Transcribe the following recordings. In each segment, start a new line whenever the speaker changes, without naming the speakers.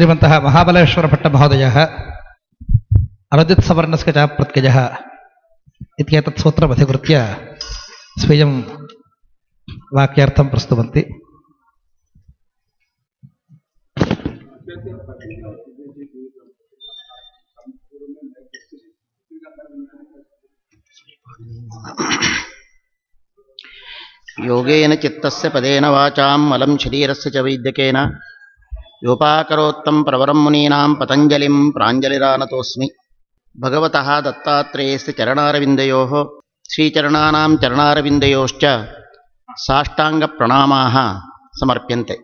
श्रीमन्तः महाबलेश्वरभट्टमहोदयः अनदित्सवर्णस्य च प्रत्ययः इत्येतत् सूत्रमधिकृत्य स्वीयं वाक्यार्थं प्रस्तुवन्ति।
योगेन चित्तस्य पदेन वाचां मलं शरीरस्य च वैद्यकेन யோபாக்கரோத்தம் பிரவரம் முனீனாம் பதஞ்சலிம் பிராஞ்சலிரானதோஸ்மி பகவதா தத்தாத்திரேயஸ்து சரணாரவிந்தையோ ஸ்ரீச்சரணானாம் சரணாரவிந்தையோச்ச சாஷ்டாங்க பிரணாமாக சமர்ப்பியந்தே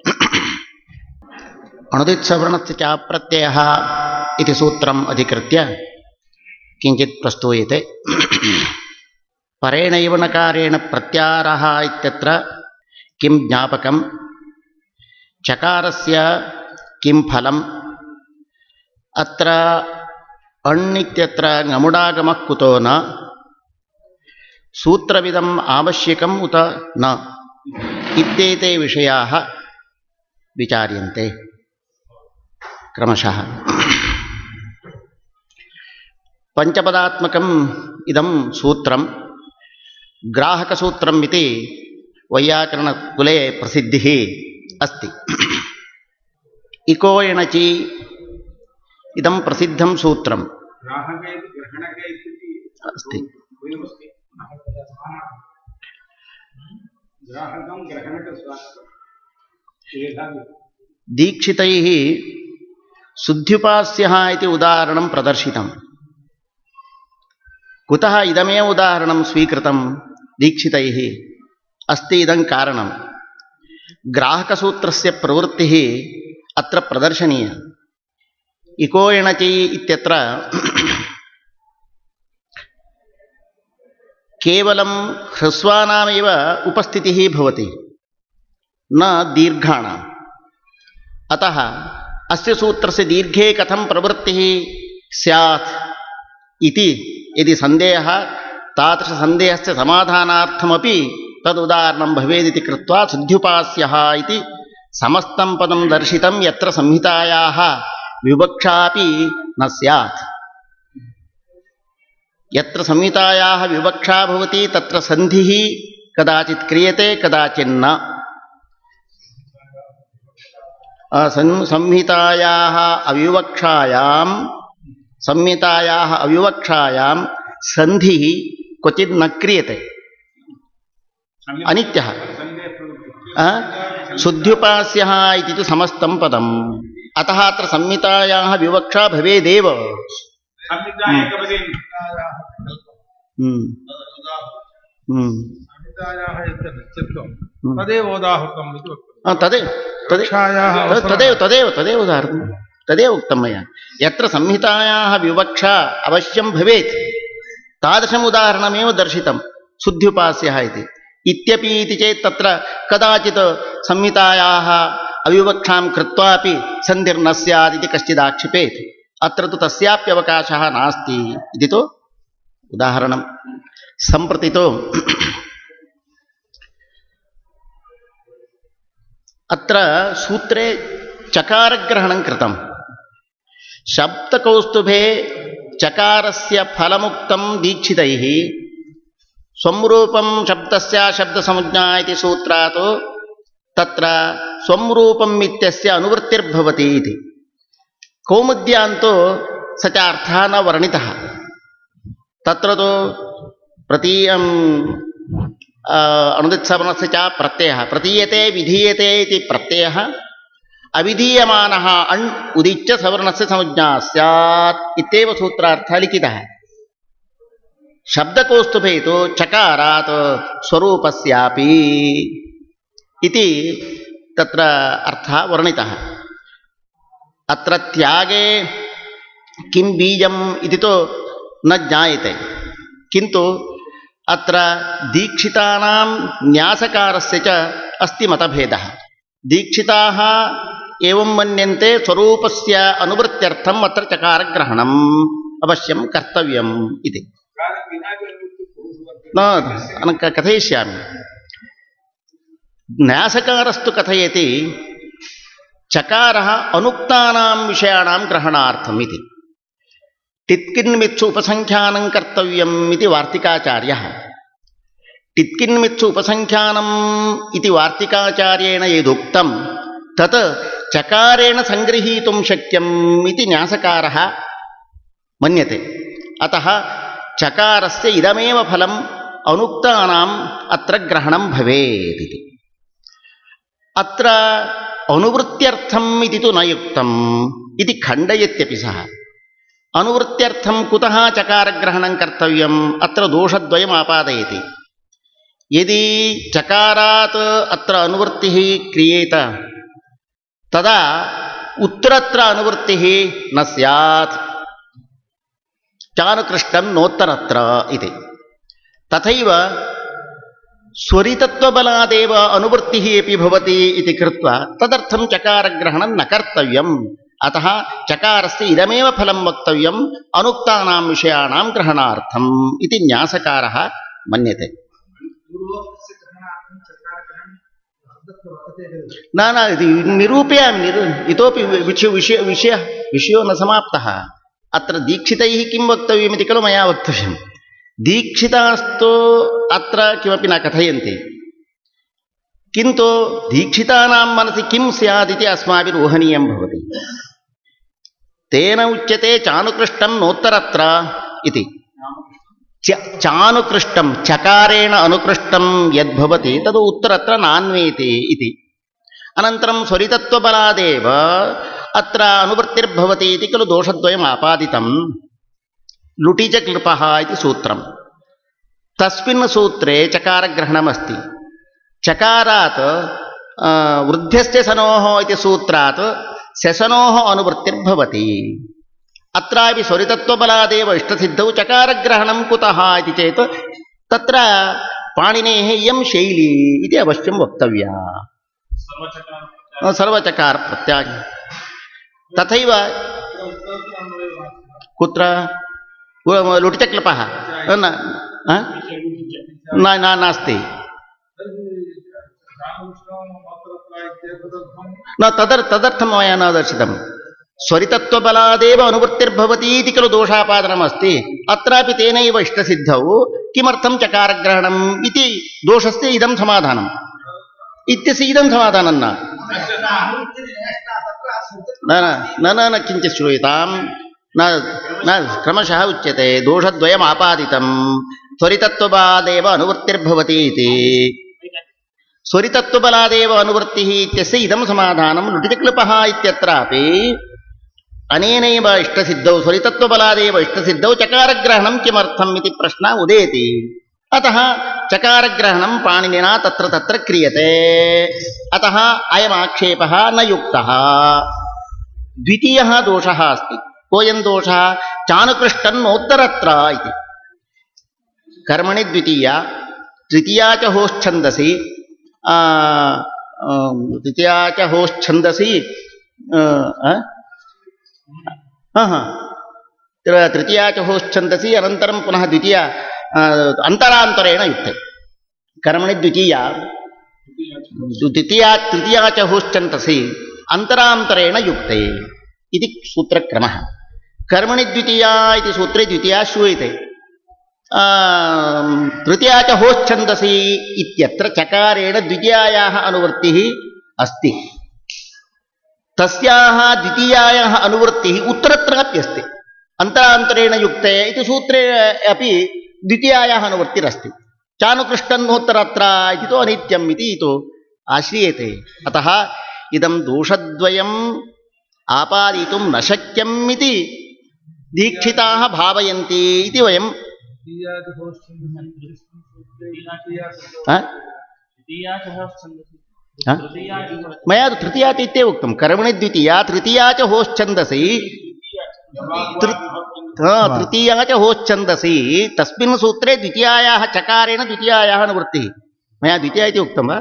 அனுதிச்சவரணத்து சாப்பிரத்யா இது சூத்திரம் அதிகிருத்திய கிஞ்சித் பிரஸ்தூயத்தை பரேணைவ நகாரேண பிரத்யாரா இத்தியத்திர கிம் ஜாபகம் சகாரஸ்ய किं फलम्? अत्र अण् इत्यत्र ngमुडागमः कुतो न? सूत्रविदम् आवश्यकम् उत न? इत्येते विषयाः विचार्यन्ते। क्रमशः। पञ्चपदात्मकम् इदं सूत्रं ग्राहकसूत्रम् इति वैयाकरणकुले प्रसिद्धिः अस्ति। इको एणचि इदं प्रसिद्धं सूत्रं।
ग्राहक इति ग्रहणक इति
अस्ति। दीक्षितैः शुद्ध्युपास्यः इति उदाहरणं प्रदर्शितं कुतः इदमेव उदाहरणं स्वीकृतं? दीक्षितैः। अस्ति इदं कारणं। ग्राहकसूत्रस्य प्रवृत्तिः अत्र प्रदर्शनीया। इको एणचि इत्यत्र केवलं ह्रस्वानामेव उपस्थितिः भवति, न दीर्घाणाम्। अतः अस्य सूत्रस्य दीर्घे कथं प्रवृत्तिः स्यात् इति यदि सन्देहः, तादृशसन्देहस्य समाधानार्थमपि तदुदाहरणं भवेदिति कृत्वा शुद्ध्युपास्यः इति समस्तं पदं दर्शितं यत्र संहितायाः विवक्षापि न स्यात्। यत्र संहितायाः विवक्षा भवति तत्र सन्धिः कदाचित् क्रियते कदाचिन्न संहितायाः अविवक्षायां संहितायाः अविवक्षायां सन्धिः क्वचित् न क्रियते। अनित्यः? शुद्ध्युपास्यः इति तु समस्तं पदम्। अतः अत्र संहितायाः विवक्षा भवेदेव।
तदेव
तदेव तदेव उदाहरणं। तदेव उक्तं मया। यत्र संहितायाः विवक्षा अवश्यं भवेत्। तादृशम् उदाहरणमेव दर्शितं शुद्ध्युपास्यः इति। इत्यपि इति चेत् तत्र कदाचित् संहितायाः अविवक्षां कृत्वापि सन्धिर्न स्यात् इति कश्चिदाक्षिपेत्। अत्र तु तस्याप्यवकाशः नास्ति इति तु उदाहरणं सम्प्रति तु अत्र सूत्रे चकारग्रहणं कृतं। शब्दकौस्तुभे चकारस्य फलमुक्तं दीक्षितैः स्वं रूपं शब्दस्य शब्दसंज्ञा इति सूत्रात् तत्र स्वं रूपम् इत्यस्य अनुवृत्तिर्भवति स च अर्थः न वर्णितः। तत्र तु प्रतीयं अणुदित्सवर्णस्य च प्रत्ययः। प्रतीयते, विधीयते इति प्रत्ययः। अविधीयमानः अण्, उदिच्य सवर्णस्य संज्ञा स्यात् इत्येव सूत्रार्थः लिखितः। शब्दकौस्तुभे तु चकारात् स्वरूपस्यापि इति तत्र अर्थः वर्णितः। अत्र त्यागे किं बीजम् इति तु न ज्ञायते। किन्तु अत्र दीक्षितानां न्यासकारस्य च अस्ति मतभेदः। दीक्षिताः एवं मन्यन्ते स्वरूपस्य अनुवृत्त्यर्थम् अत्र चकारग्रहणम् अवश्यं कर्तव्यम् इति। न अन- क- कथयिष्यामि न्यासकारस्तु कथयति చకారः అనుక్తానాం విషయాణాం గ్రహణార్థం ఇది టిత్కిన్మిత్సు ఉపసంఖ్యానం కర్తవ్యం ఇది వార్తికాచార్యः టిత్కిన్మిత్సు ఉపసంఖ్యానం ఇది వార్తికాచార్యేణ యదుక్తం తత్ చకారేణ సంగృహీతుం శక్యం ఇది న్యాసకారः మన్యతే అతः சகாரஸ்ய இதமேவ ஃபலம் அனுக்தானாம் அத்த கிரகணம் பவேத் இது அத்த அனுவத்தியர்த்தம் இது து நயுக்தம் இது கண்டயத்தியபி சக அனுவத்தியர்த்தம் குதா சகாரகிரகணம் கர்த்தவியம் அத்த தோஷத்வயம் ஆபாதயதி. यदि चकारात् अत्र अनुवृत्तिः क्रियेत तदा उत्तरत्र अनुवृत्तिः न स्यात् चानुकृष्टं नोत्तरत्र इति। तथैव स्वरितत्वबलादेव अनुवृत्तिः अपि भवति इति कृत्वा तदर्थं चकारग्रहणं न कर्तव्यम्। अतः चकारस्य इदमेव फलं वक्तव्यम्। अनुक्तानां विषयाणां ग्रहणार्थम् इति न्यासकारः मन्यते। न न निरूपयामि, निरू इतोपि विषयः विषयो न समाप्तः। अत्र दीक्षितैः किं वक्तव्यमिति खलु मया वक्तव्यं दीक्षितास्तु अत्र किमपि न कथयन्ति। किन्तु दीक्षितानां मनसि किं स्यादिति अस्माभिरूहणीयं भवति। तेन उच्यते चानुकृष्टं नोत्तरत्र इति। च चानुकृष्टं चकारेण अनुकृष्टं यद्भवति तद् उत्तरत्र नान्वेति इति। अनन्तरं स्वरितत्वबलादेव अत्र अनुवृत्तिर्भवति इति खलु दोषद्वयम् आपादितं लुटि च क्लृपः इति सूत्रं तस्मिन् सूत्रे चकारग्रहणमस्ति। चकारात् आ, वृद्ध्यस्य सनोः इति सूत्रात् शशनोः अनुवृत्तिर्भवति। अत्रापि स्वरितत्वबलादेव इष्टसिद्धौ चकारग्रहणं कुतः इति चेत् तत्र पाणिनेः इयं शैली इति अवश्यं वक्तव्या।
सर्वचकार
सर्वचकारप्रत्याग तथैव कुत्र? लुटिचक्लपः। न नास्ति। न, तदर्, तदर्थं मया न दर्शितं स्वरितत्वबलादेव अनुवृत्तिर्भवति खलु दोषापादनमस्ति। अत्रापि तेनैव इष्टसिद्धौ। किमर्थं चकारग्रहणम् इति दोषस्य इदं समाधानम्। इत्यस्य इदं समाधानं न। न न न न किञ्चित् श्रूयतां न न, क्रमशः उच्यते। दोषद्वयम् आपादितं त्वरितत्वबादेव अनुवृत्तिर्भवति इति। स्वरितत्वबलादेव अनुवृत्तिः इत्यस्य इदं समाधानं लुटितक्लपः इत्यत्रापि अनेनैव इष्टसिद्धौ स्वरितत्वबलादेव इष्टसिद्धौ चकारग्रहणं किमर्थम् इति प्रश्नः उदेति। अतः चकारग्रहणं पाणिनिना तत्र तत्र क्रियते। अतः अयमाक्षेपः न युक्तः। द्वितीयः दोषः अस्ति। कोऽयं दोषः? चानुकृष्टन्नोत्तरत्र इति। कर्मणि द्वितीया, तृतीया च होश्छन्दसि तृतीया च आ? तृतीया च होश्छन्दसि पुनः द्वितीया। अन्तरान्तरेण युक्ते कर्मणि द्वितीया द्वितीया तृतीया च होश्चन्तसि अन्तरान्तरेण युक्ते इति सूत्रक्रमः कर्मणि द्वितीया इति सूत्रे द्वितीया श्रूयते तृतीया च होश्छन्दसि इत्यत्र चकारेण द्वितीयायाः अनुवृत्तिः अस्ति तस्याः द्वितीयायाः अनुवृत्तिः अन्तरान्तरेण युक्ते इति सूत्रे अपि द्वितीयायाः अनुवृत्तिरस्ति चानुकृष्टन्नोत्तरत्र इति तु अनित्यम् इति तु आश्रीयते अतः इदं दोषद्वयम् आपादितुं न शक्यम् दीक्षिताः भावयन्ति इति वयं हा? हा? मया तु तृतीया इत्येव उक्तं कर्मणि द्वितीया तृतीया च होश्छन्दसि तृ- हा, तृतीया च होश्छन्दसि तस्मिन् सूत्रे द्वितीयायाः चकारेण द्वितीयायाः अनुवृत्तिः। मया द्वितीया इति उक्तं वा?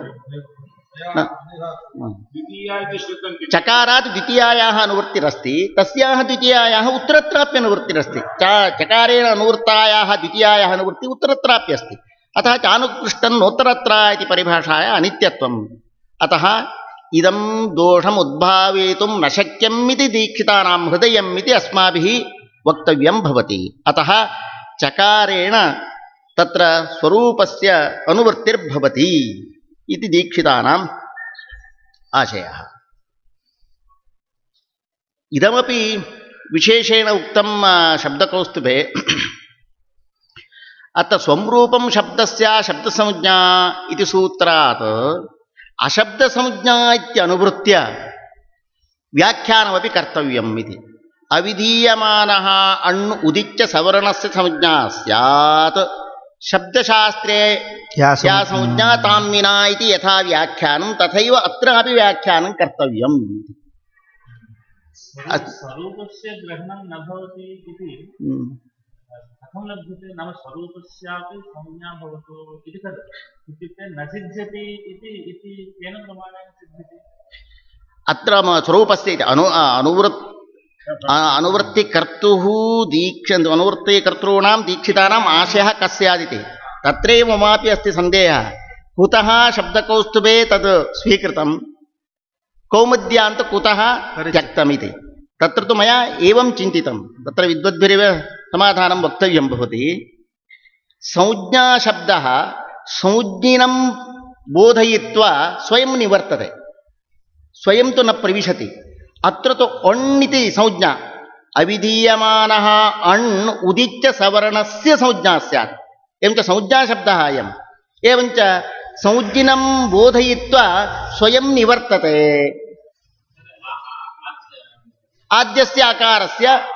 चकारात् द्वितीयायाः अनुवृत्तिरस्ति। तस्याः द्वितीयायाः उत्तरत्रापि अनुवृत्तिरस्ति च चकारेण अनुवृत्तायाः द्वितीयायाः अनुवृत्तिः उत्तरत्रापि अस्ति अतः चानुकृष्टन्नोत्तरत्र इति परिभाषाया अनित्यत्वम्। अतः इदं दोषम् उद्भावयितुं न शक्यम् इति दीक्षितानां हृदयम् भवति। अतः चकारेण तत्र स्वरूपस्य अनुवृत्तिर्भवति इति दीक्षितानाम् आशयः। इदमपि विशेषेण उक्तं शब्दकौस्तुभे अत्र स्वं शब्दस्य शब्दसंज्ञा इति सूत्रात् अशब्दसंज्ञा इत्यनुवृत्य व्याख्यानमपि कर्तव्यम् इति अविधीयमानः अण् उदिच्य सवर्णस्य संज्ञा स्यात् शब्दशास्त्रे
या
या संज्ञा तां विना इति यथा व्याख्यानं तथैव अत्रापि व्याख्यानं कर्तव्यम् अस्तु।
स्वरूपस्य ग्रहणं न भवति इति
हम्म।
कथं लभ्यते नाम स्वरूपस्यापि संज्ञा भवतु इति तद्। इत्युक्ते न सिद्ध्यति इति इति केन प्रमाणेन सिद्ध्यति?
अत्र स्वरूपस्य इति अनु अनुवृत् अनुवृत्तिकर्तुः दीक्ष अनुवृत्तिकर्तॄणां दीक्षितानाम् आशयः कस्यादिति। तत्रैव ममापि अस्ति सन्देहः। कुतः शब्दकौस्तुभे तद् स्वीकृतं? कौमुद्यान्त कुतः त्यक्तमिति तत्र तु मया एवं चिन्तितं। तत्र विद्वद्भिरेव समाधानं वक्तव्यं भवति। संज्ञाशब्दः संज्ञिनं बोधयित्वा स्वयं निवर्तते। स्वयं तु न प्रविशति। अत्र तु अण् इति संज्ञा। अविधीयमानः अण् उदिच्य सवर्णस्य संज्ञा स्यात्। एवञ्च संज्ञाशब्दः अयम्। एवञ्च संज्ञिनं बोधयित्वा स्वयं निवर्तते। आद्यस्य आकारस्य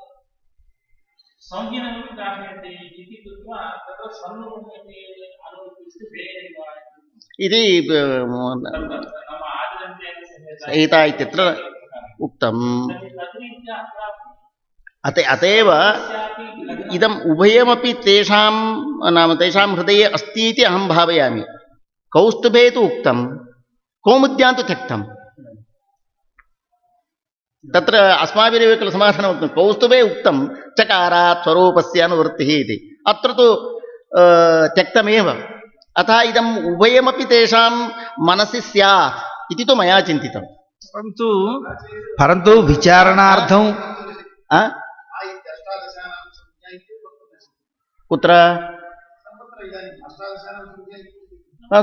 इति कृत्वा तत्र स्वरूपम् इति अनुवृत्तिस्तु भेदेव
इति संहिता इत्यत्र उक्तम् अत अतएव
तस्यापि
इदम् उभयमपि तेषां नाम तेषां हृदये अस्ति इति अहं भावयामि कौस्तुभे तु उक्तं कौमुद्यां तु त्यक्तं तत्र अस्माभिरेव खलु समाधानं उक्तं कौस्तुभे उक्तं चकारात् स्वरूपस्य अनुवृत्तिः इति। अत्र तु त्यक्तमेव। अतः इदम् उभयमपि तेषां मनसि स्यात् इति तु मया चिन्तितं।
परन्तु परन्तु विचारणार्थं
कुत्र?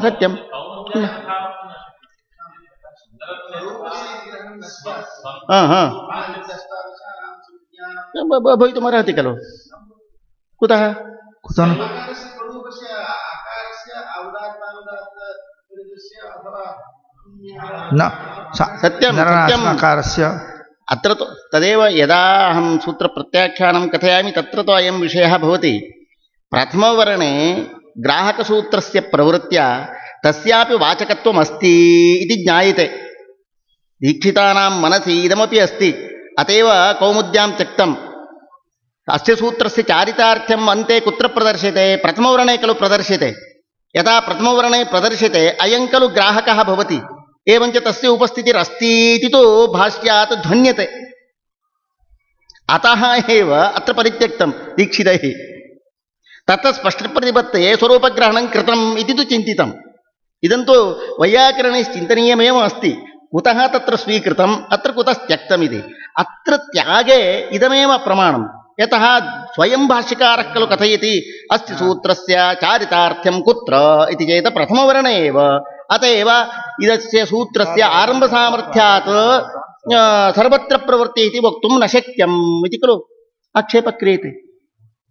सत्यं हा हा। ब- ब- भवितुमर्हति खलु कुतः
कुतः न।
सत्यं सत्यं। अत्र तु तदेव यदा अहं सूत्रप्रत्याख्यानं कथयामि तत्र तु अयं विषयः भवति। प्रथमवर्णे ग्राहकसूत्रस्य प्रवृत्त्या तस्यापि वाचकत्वम् अस्ति इति ज्ञायते। दीक्षितानां मनसि इदमपि अस्ति। अत एव कौमुद्यां त्यक्तम्। अस्य सूत्रस्य चारितार्थ्यम् अन्ते कुत्र प्रदर्श्यते? प्रथमवर्णे खलु प्रदर्श्यते। यदा प्रथमवर्णे प्रदर्श्यते, अयं खलु ग्राहकः भवति। एवञ्च तस्य उपस्थितिरस्ति इति तु भाष्यात् ध्वन्यते। अतः एव अत्र परित्यक्तं दीक्षितैः। तत्र स्पष्टप्रतिपत्तये स्वरूपग्रहणं कृतम् इति तु चिन्तितम्। इदं तु वैयाकरणैश्चिन्तनीयमेव अस्ति कुतः तत्र स्वीकृतम्, अत्र कुतः त्यक्तमिति। अत्र त्यागे इदमेव प्रमाणं यतः स्वयं भाष्यकारः खलु कथयति अस्ति सूत्रस्य चारितार्थ्यं कुत्र इति चेत् प्रथमवर्णे एव। अत एव इदस्य सूत्रस्य आरम्भसामर्थ्यात् सर्वत्र प्रवृत्ति इति वक्तुं न शक्यम् इति खलु आक्षेपः क्रियते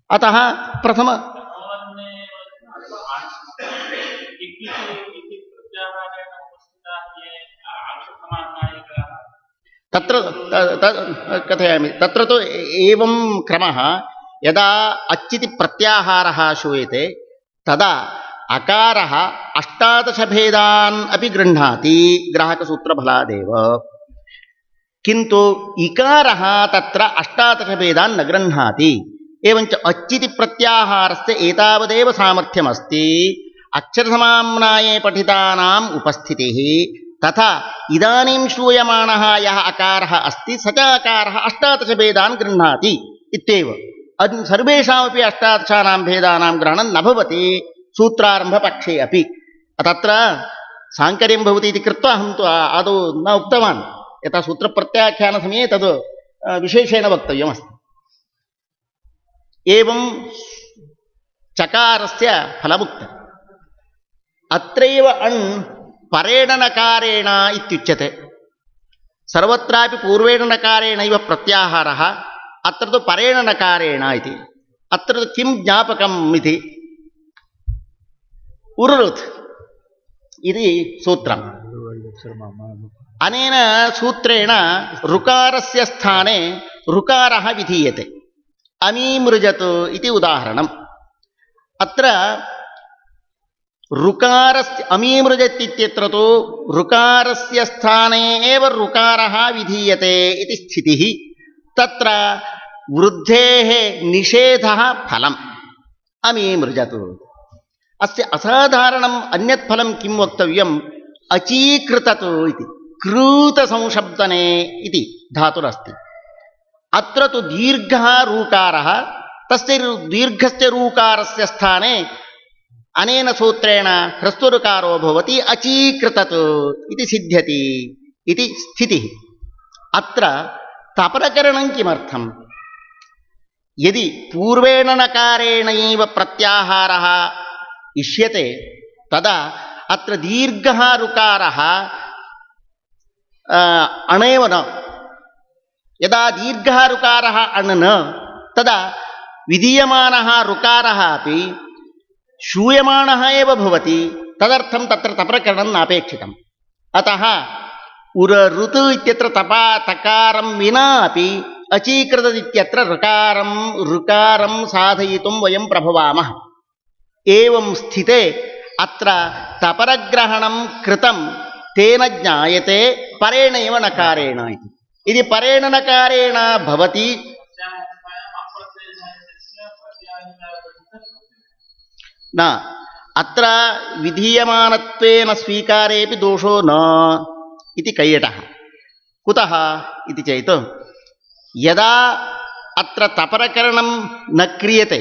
अतः प्रथम तत्र कथयामि, तत्र तु एवं क्रमः, यदा अच् इति प्रत्याहारः श्रूयते, तदा अकारः अष्टादशभेदान् अपि गृह्णाति ग्राहकसूत्रफलादेव। किन्तु इकारः तत्र अष्टादशभेदान् न गृह्णाति, एवञ्च अच्चिति प्रत्याहारस्य एतावदेव सामर्थ्यमस्ति। अक्षरसमाम्नाये पठितानाम् उपस्थितिः तथा इदानीं श्रूयमाणः यः अकारः अस्ति स च अकारः अष्टादशभेदान् गृह्णाति इत्येव। सर्वेषामपि अष्टादशानां भेदानां ग्रहणं न भवति, सूत्रारम्भपक्षे अपि। तत्र साङ्कर्यं भवति इति कृत्वा अहं तु आदौ न उक्तवान्। यथा सूत्रप्रत्याख्यानसमये तद् विशेषेण वक्तव्यमस्ति। एवं चकारस्य फलमुक्तम्। अत्रैव अण् परेण नकारेण इत्युच्यते. सर्वत्रापि पूर्वेण नकारेणैव प्रत्याहारः अत्र तु परेण नकारेण इति अत्र तु किं ज्ञापकम् इति उरुरुत् इति सूत्रम् अनेन सूत्रेण ऋकारस्य स्थाने ऋकारः विधीयते अमीमृजत् इति उदाहरणम् अत्र ऋकारस्य अमीमृजत् इत्यत्र तु ऋकारस्य स्थाने एव ऋकारः विधीयते इति स्थितिः। तत्र वृद्धेः निषेधः अस्य असाधारणम् अन्यत् फलं किं वक्तव्यम्? अचीकृतत् इति। कृतसंशब्दने इति धातुरस्ति। अत्र तु दीर्घः रूकारः। तस्य रू- दीर्घस्य रूकारस्य स्थाने अनेन सूत्रेण ह्रस्वऋकारो भवति अचीकृतत् इति सिद्ध्यति इति स्थितिः। अत्र तपरकरणं किमर्थम्? यदि पूर्वेण नकारेणैव प्रत्याहारः इष्यते, तदा अत्र दीर्घः ऋकारः अणेव न। यदा दीर्घः ऋकारः अण् न तदा विधीयमानः ऋकारः अपि श्रूयमाणः एव भवति, तदर्थं तत्र तप्रकरणं नापेक्षितम्। अतः उरऋत् इत्यत्र तपा तकारं विना अपि अचीकृत इत्यत्र ऋकारं ऋकारं साधयितुं वयं प्रभवामः। एवं स्थिते अत्र तपरग्रहणं कृतं, तेन ज्ञायते, परेणैव नकारेण इति। यदि न, अत्र विधीयमानत्वेन स्वीकारेपि दोषो न, इति कैयटः। कुतः इति चेत्, यदा अत्र तपरकरणं न क्रियते,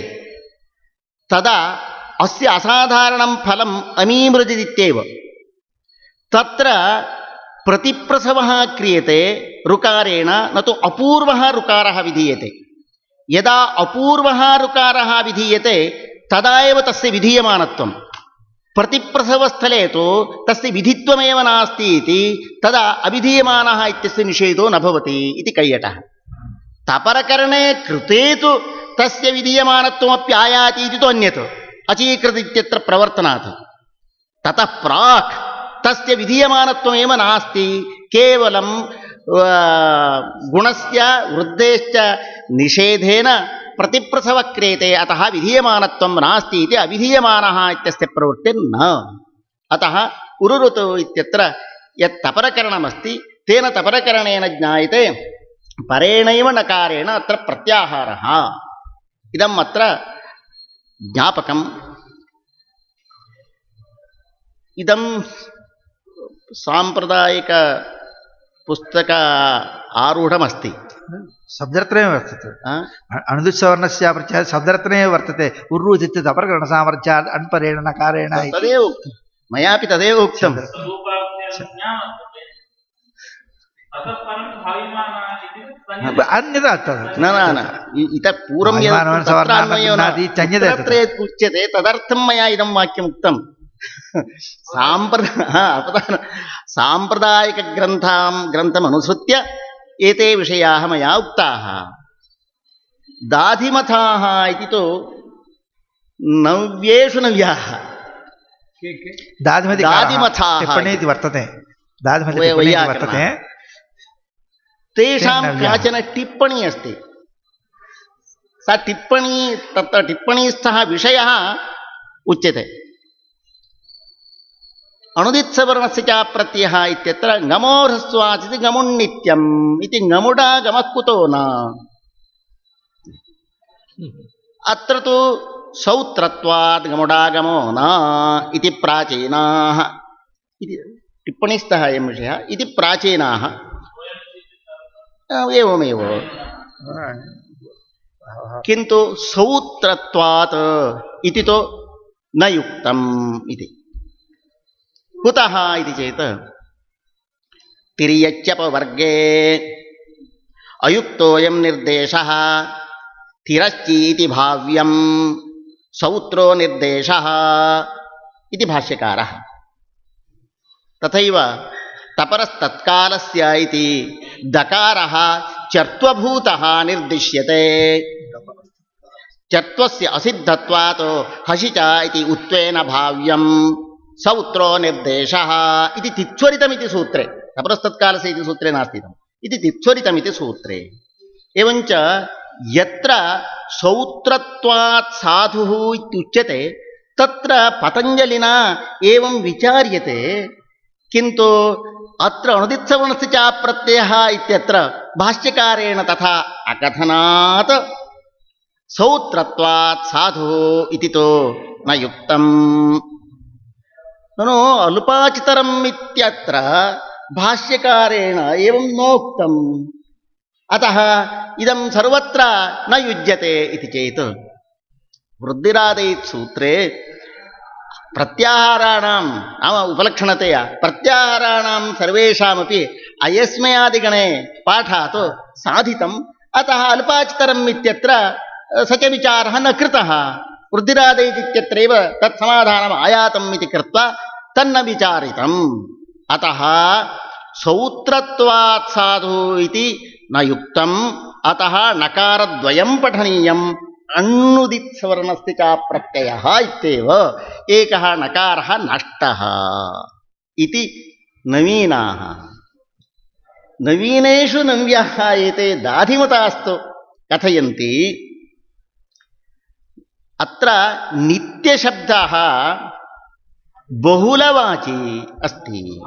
तदा अस्य असाधारणं फलम् अमीमृजिदित्येव। तत्र प्रतिप्रसवः क्रियते, ऋकारेण, न तु अपूर्वः ऋकारः विधीयते। यदा अपूर्वः ऋकारः विधीयते तदा एव तस्य प्रतिप्रसवस्थले तु तस्य विधित्वमेव नास्ति इति तदा अविधीयमानः इत्यस्य निषेधो न भवति इति कैयटः। तपरकरणे कृते तु तस्य विधीयमानत्वमपि आयाति इति तु अन्यत् अचीकृत इत्यत्र प्रवर्तनात्। ततः प्राक् तस्य विधीयमानत्वमेव नास्ति। केवलं गुणस्य, वृद्धेश्च निषेधेन प्रतिप्रसवः क्रियते अतः विधीयमानत्वं नास्ति इति अविधीयमानः इत्यस्य प्रवृत्तिर्न अतः उरुरुतु इत्यत्र यत् तपरकरणमस्ति, तेन तपरकरणेन ज्ञायते परेणैव नकारेण अत्र प्रत्याहारः। इदम् अत्र ज्ञापकम्। इदं साम्प्रदायिक पुस्तक आरूढमस्ति।
शब्दरत्नमेव वर्तते
आ?
अणुदुस्सवर्णस्यापरिचयः शब्दरत्नमेव वर्तते उर्रूदित्य अपरकरणसामर्थ्यात् अण्परेण नकारेण इति
तदेव उक्तं मयापि तदेव उक्तं
रूपाख्यज्ञा वर्तते ततः परं भाविमानः इति संज्ञा
अन्यथा तद्
न न न इ- इतः पूर्वं यत्
भाविमानः
तत्र
सवर्णाः
अन्वयो न-
गृह्णाति चञ्यते
तत्र यत् उच्यते तदर्थं मया इदं वाक्यम् उक्तं साम्प्रदा हा, अपदान- साम्प्रदायिकग्रन्थां ग्रन्थमनुसृत्य एते विषयाः मया उक्ताः। दाधिमथाः इति तु नव्येषु नव्याः।
इति वर्तते। वर्तते।
तेषां काचन टिप्पणी अस्ति। सा टिप्पणी तत्र टिप्पणीस्थः विषयः उच्यते। अणुदित्सवर्णस्य च प्रत्ययः इत्यत्र गमोर्हस्वात् इति गमुन्नित्यम् इति गमुडागमः कुतो न अत्र तु सौत्रत्वात् गमुडागमो न इति प्राचीनाः। इति टिप्पणीस्थः अयं विषयः। इति प्राचीनाः। एवमेव किन्तु सौत्रत्वात् इति तु न युक्तम् इति। कुतः इति चेत् तिर्यच्यपवर्गे। अयुक्तोऽयं निर्देशः। तिरश्चीति भाव्यं। सौत्रो निर्देशः। इति भाष्यकारः। तथैव तपरस्तत्कालस्य इति दकारः चर्त्वभूतः निर्दिश्यते। चत्वस्य असिद्धत्वात् हसि च इति उत्वेन भाव्यं सौत्रो निर्देशः इति सूत्रे। तपरस्तत्कालस्य इति सूत्रे नास्ति इति तित्वरितमिति सूत्रे। एवञ्च यत्र सौत्रत्वात् साधुः इत्युच्यते एवं विचार्यते, किन्तु अत्र अणुदित्सवर्णस्य च प्रत्ययः इत्यत्र भाष्यकारेण तथा अकथनात् सौत्रत्वात् साधुः इति तु न युक्तम्। ननु अल्पाचितरम् इत्यत्र भाष्यकारेण एवं नोक्तम्। अतः इदं सर्वत्र न युज्यते इति चेत्। वृद्धिरादैत् सूत्रे प्रत्याहाराणां नाम उपलक्षणतया प्रत्याहाराणां सर्वेषामपि अयस्मयादिगणे पाठात् साधितम्। अतः अल्पाचितरम् इत्यत्र स च विचारः न कृतः। वृद्धिरादैत् इत्यत्रैव तत्समाधानम् आयातम् इति कृत्वा तन्न विचारितम् अतः सौत्रत्वात् साधु इति न युक्तम्। अतः नकारद्वयं पठनीयम्। अण्णुदित्सवर्णस्य च प्रत्ययः इत्येव। एकः नकारः नष्टः इति नवीनाः। नवीनेषु नव्यः एते दाधिमतास्तु कथयन्ति। अत्र नित्यशब्दः बहुलवाची अस्ति।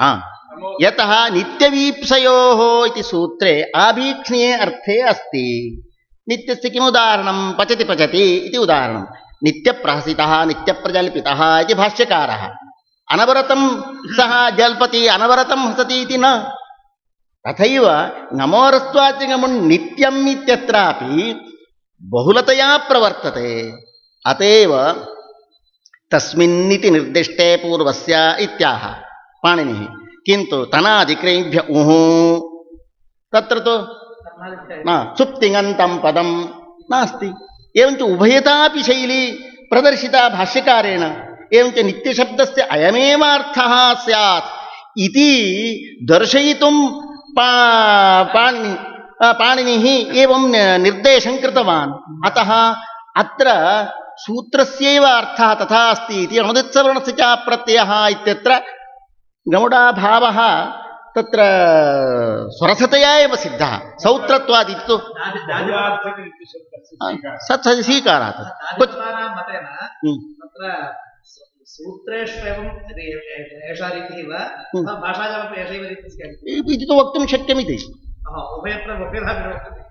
हा। यतः नित्यवीप्सयोः इति सूत्रे आभीक्ष्णीये अर्थे अस्ति। नित्यस्य किमुदाहरणं पचति पचति इति उदाहरणं। नित्यप्रहसितः, नित्यप्रजल्पितः इति भाष्यकारः। अनवरतं सः जल्पति, अनवरतं हसति इति न। तथैव नमोरस्त्वाच्यगमुन् नित्यम् इत्यत्रापि बहुलतया प्रवर्तते। अत एव तस्मिन्निति निर्दिष्टे पूर्वस्य इत्याह। पाणिनिः। किन्तु तनादिक्रेभ्य ऊहु। तत्र तु न सुप्तिङन्तं पदं नास्ति। एवञ्च उभयतापि शैली प्रदर्शिता भाष्यकारेण। एवञ्च नित्यशब्दस्य अयमेव अर्थः स्यात्। इति दर्शयितुं पा पाणि पाणिनिः एवं निर्देशं कृतवान्। अतः अत्र सूत्रस्यैव अर्थः तथा अस्ति इति अणुदित्सवर्णस्य च प्रत्ययः इत्यत्र गमुडाभावः तत्र स्वरसतया एव सिद्धः सौत्रत्वादिति तु सत् सत् स्वीकारः हम्म, हम्म। इति तु वक्तुं शक्यमिति।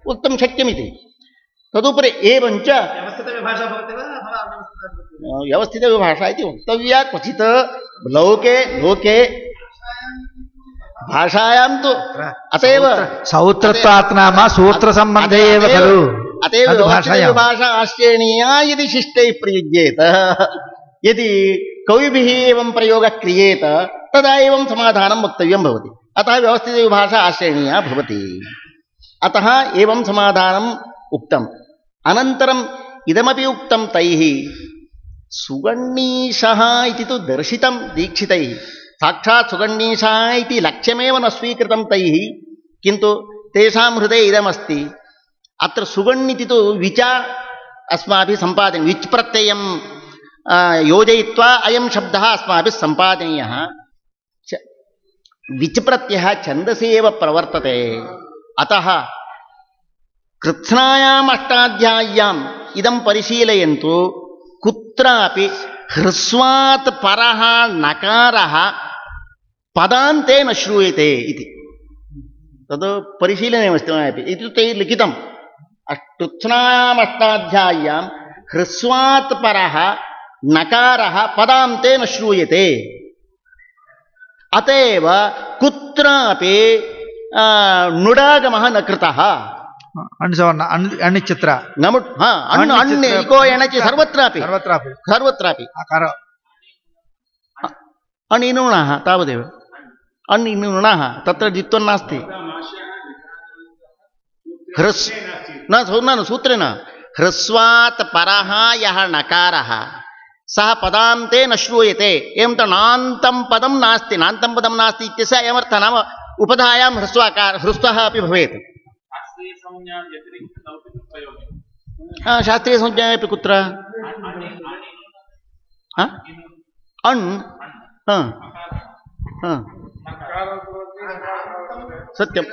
वक्तुं
शक्यमिति। तदुपरि एवञ्च
व्यवस्थितविभाषा
इति वक्तव्या क्वचित् लौके लोके भाषायां तु अत एव
सौत्रत्वात् नाम सूत्रसम्बन्धे एव खलु। तद् भाषायां
भाषा आश्रयणीया यदि शिष्टैः प्रयुज्येत। यदि कविभिः एवं प्रयोगः क्रियेत तदा एवं समाधानं वक्तव्यं भवति। अतः व्यवस्थितविभाषा आश्रयणीया भवति। अतः एवं समाधानम् उक्तम्। अनन्तरम् इदमपि उक्तं तैः, सुगण्णीशः इति तु दर्शितं दीक्षितैः। साक्षात् सुगण्णीशः इति लक्ष्यमेव न स्वीकृतं तैः, किन्तु तेषां हृदये इदमस्ति। अत्र सुगण्णिति तु विचा अस्माभिः सम्पादनीयं, विच् प्रत्ययं योजयित्वा अयं शब्दः अस्माभिः सम्पादनीयः। विच् प्रत्ययः छन्दसि एव प्रवर्तते। अतः कृत्स्नायाम् अष्टाध्याय्याम् इदं परिशीलयन्तु कुत्रापि ह्रस्वात् परः नकारः पदान्ते न श्रूयते इति तद् परिशीलनीयमस्ति मयापि इत्युक्ते लिखितम् अष्टुत्स्नामष्टाध्याय्यां ह्रस्वात् परः नकारः पदान्ते न श्रूयते अत एव कुत्रापि आ, नुडागमः न कृतः
अण्सवर्ण अण् अण्चित्र
नमु हा अण् अण् इको एणचि सर्वत्रापि।
सर्वत्रापि.
सर्वत्रापि।
आकार
अणिनुणः तावदेव। अणिनुणः तत्र द्वित्वं नास्ति। ह्रस् न सु- न न सूत्रे न। ह्रस्वात् परः यः नकारः। सः पदान्ते न श्रूयते। एवं तु नान्तं पदं नास्ति। नान्तं पदं नास्ति इत्यस्य अयमर्थः नाम उपधायां ह्रस्वाकार ह्रस्वः अपि भवेत्।
शास्त्रीयसंज्ञा व्यतिरिक्त लौकिकप्रयोगे
हा, शास्त्रीयसंज्ञापि कुत्र अण् हा, हा, सत्यं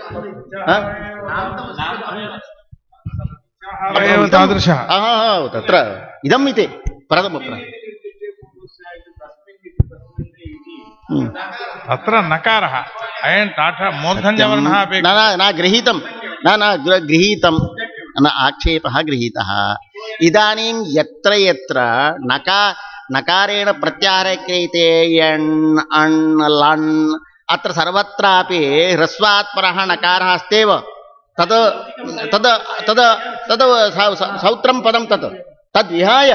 तादृशः।
हा, हा, हा, तत्र। इदम् इति प्रथमत्र.
तत्र नकारः। अयं टाठा मूर्धन्यवर्णः
न न गृहीतं न न गृ- गृहीतं न आक्षेपः गृहीतः इदानीं यत्र यत्र नका नकारेण प्रत्याहारः क्रियते यण् अण् लण् अत्र सर्वत्रापि ह्रस्वात् परः नकारः अस्त्येव तद् तद् तद् तद् सौ- सौ- सौत्रं पदं तत् तद्विहाय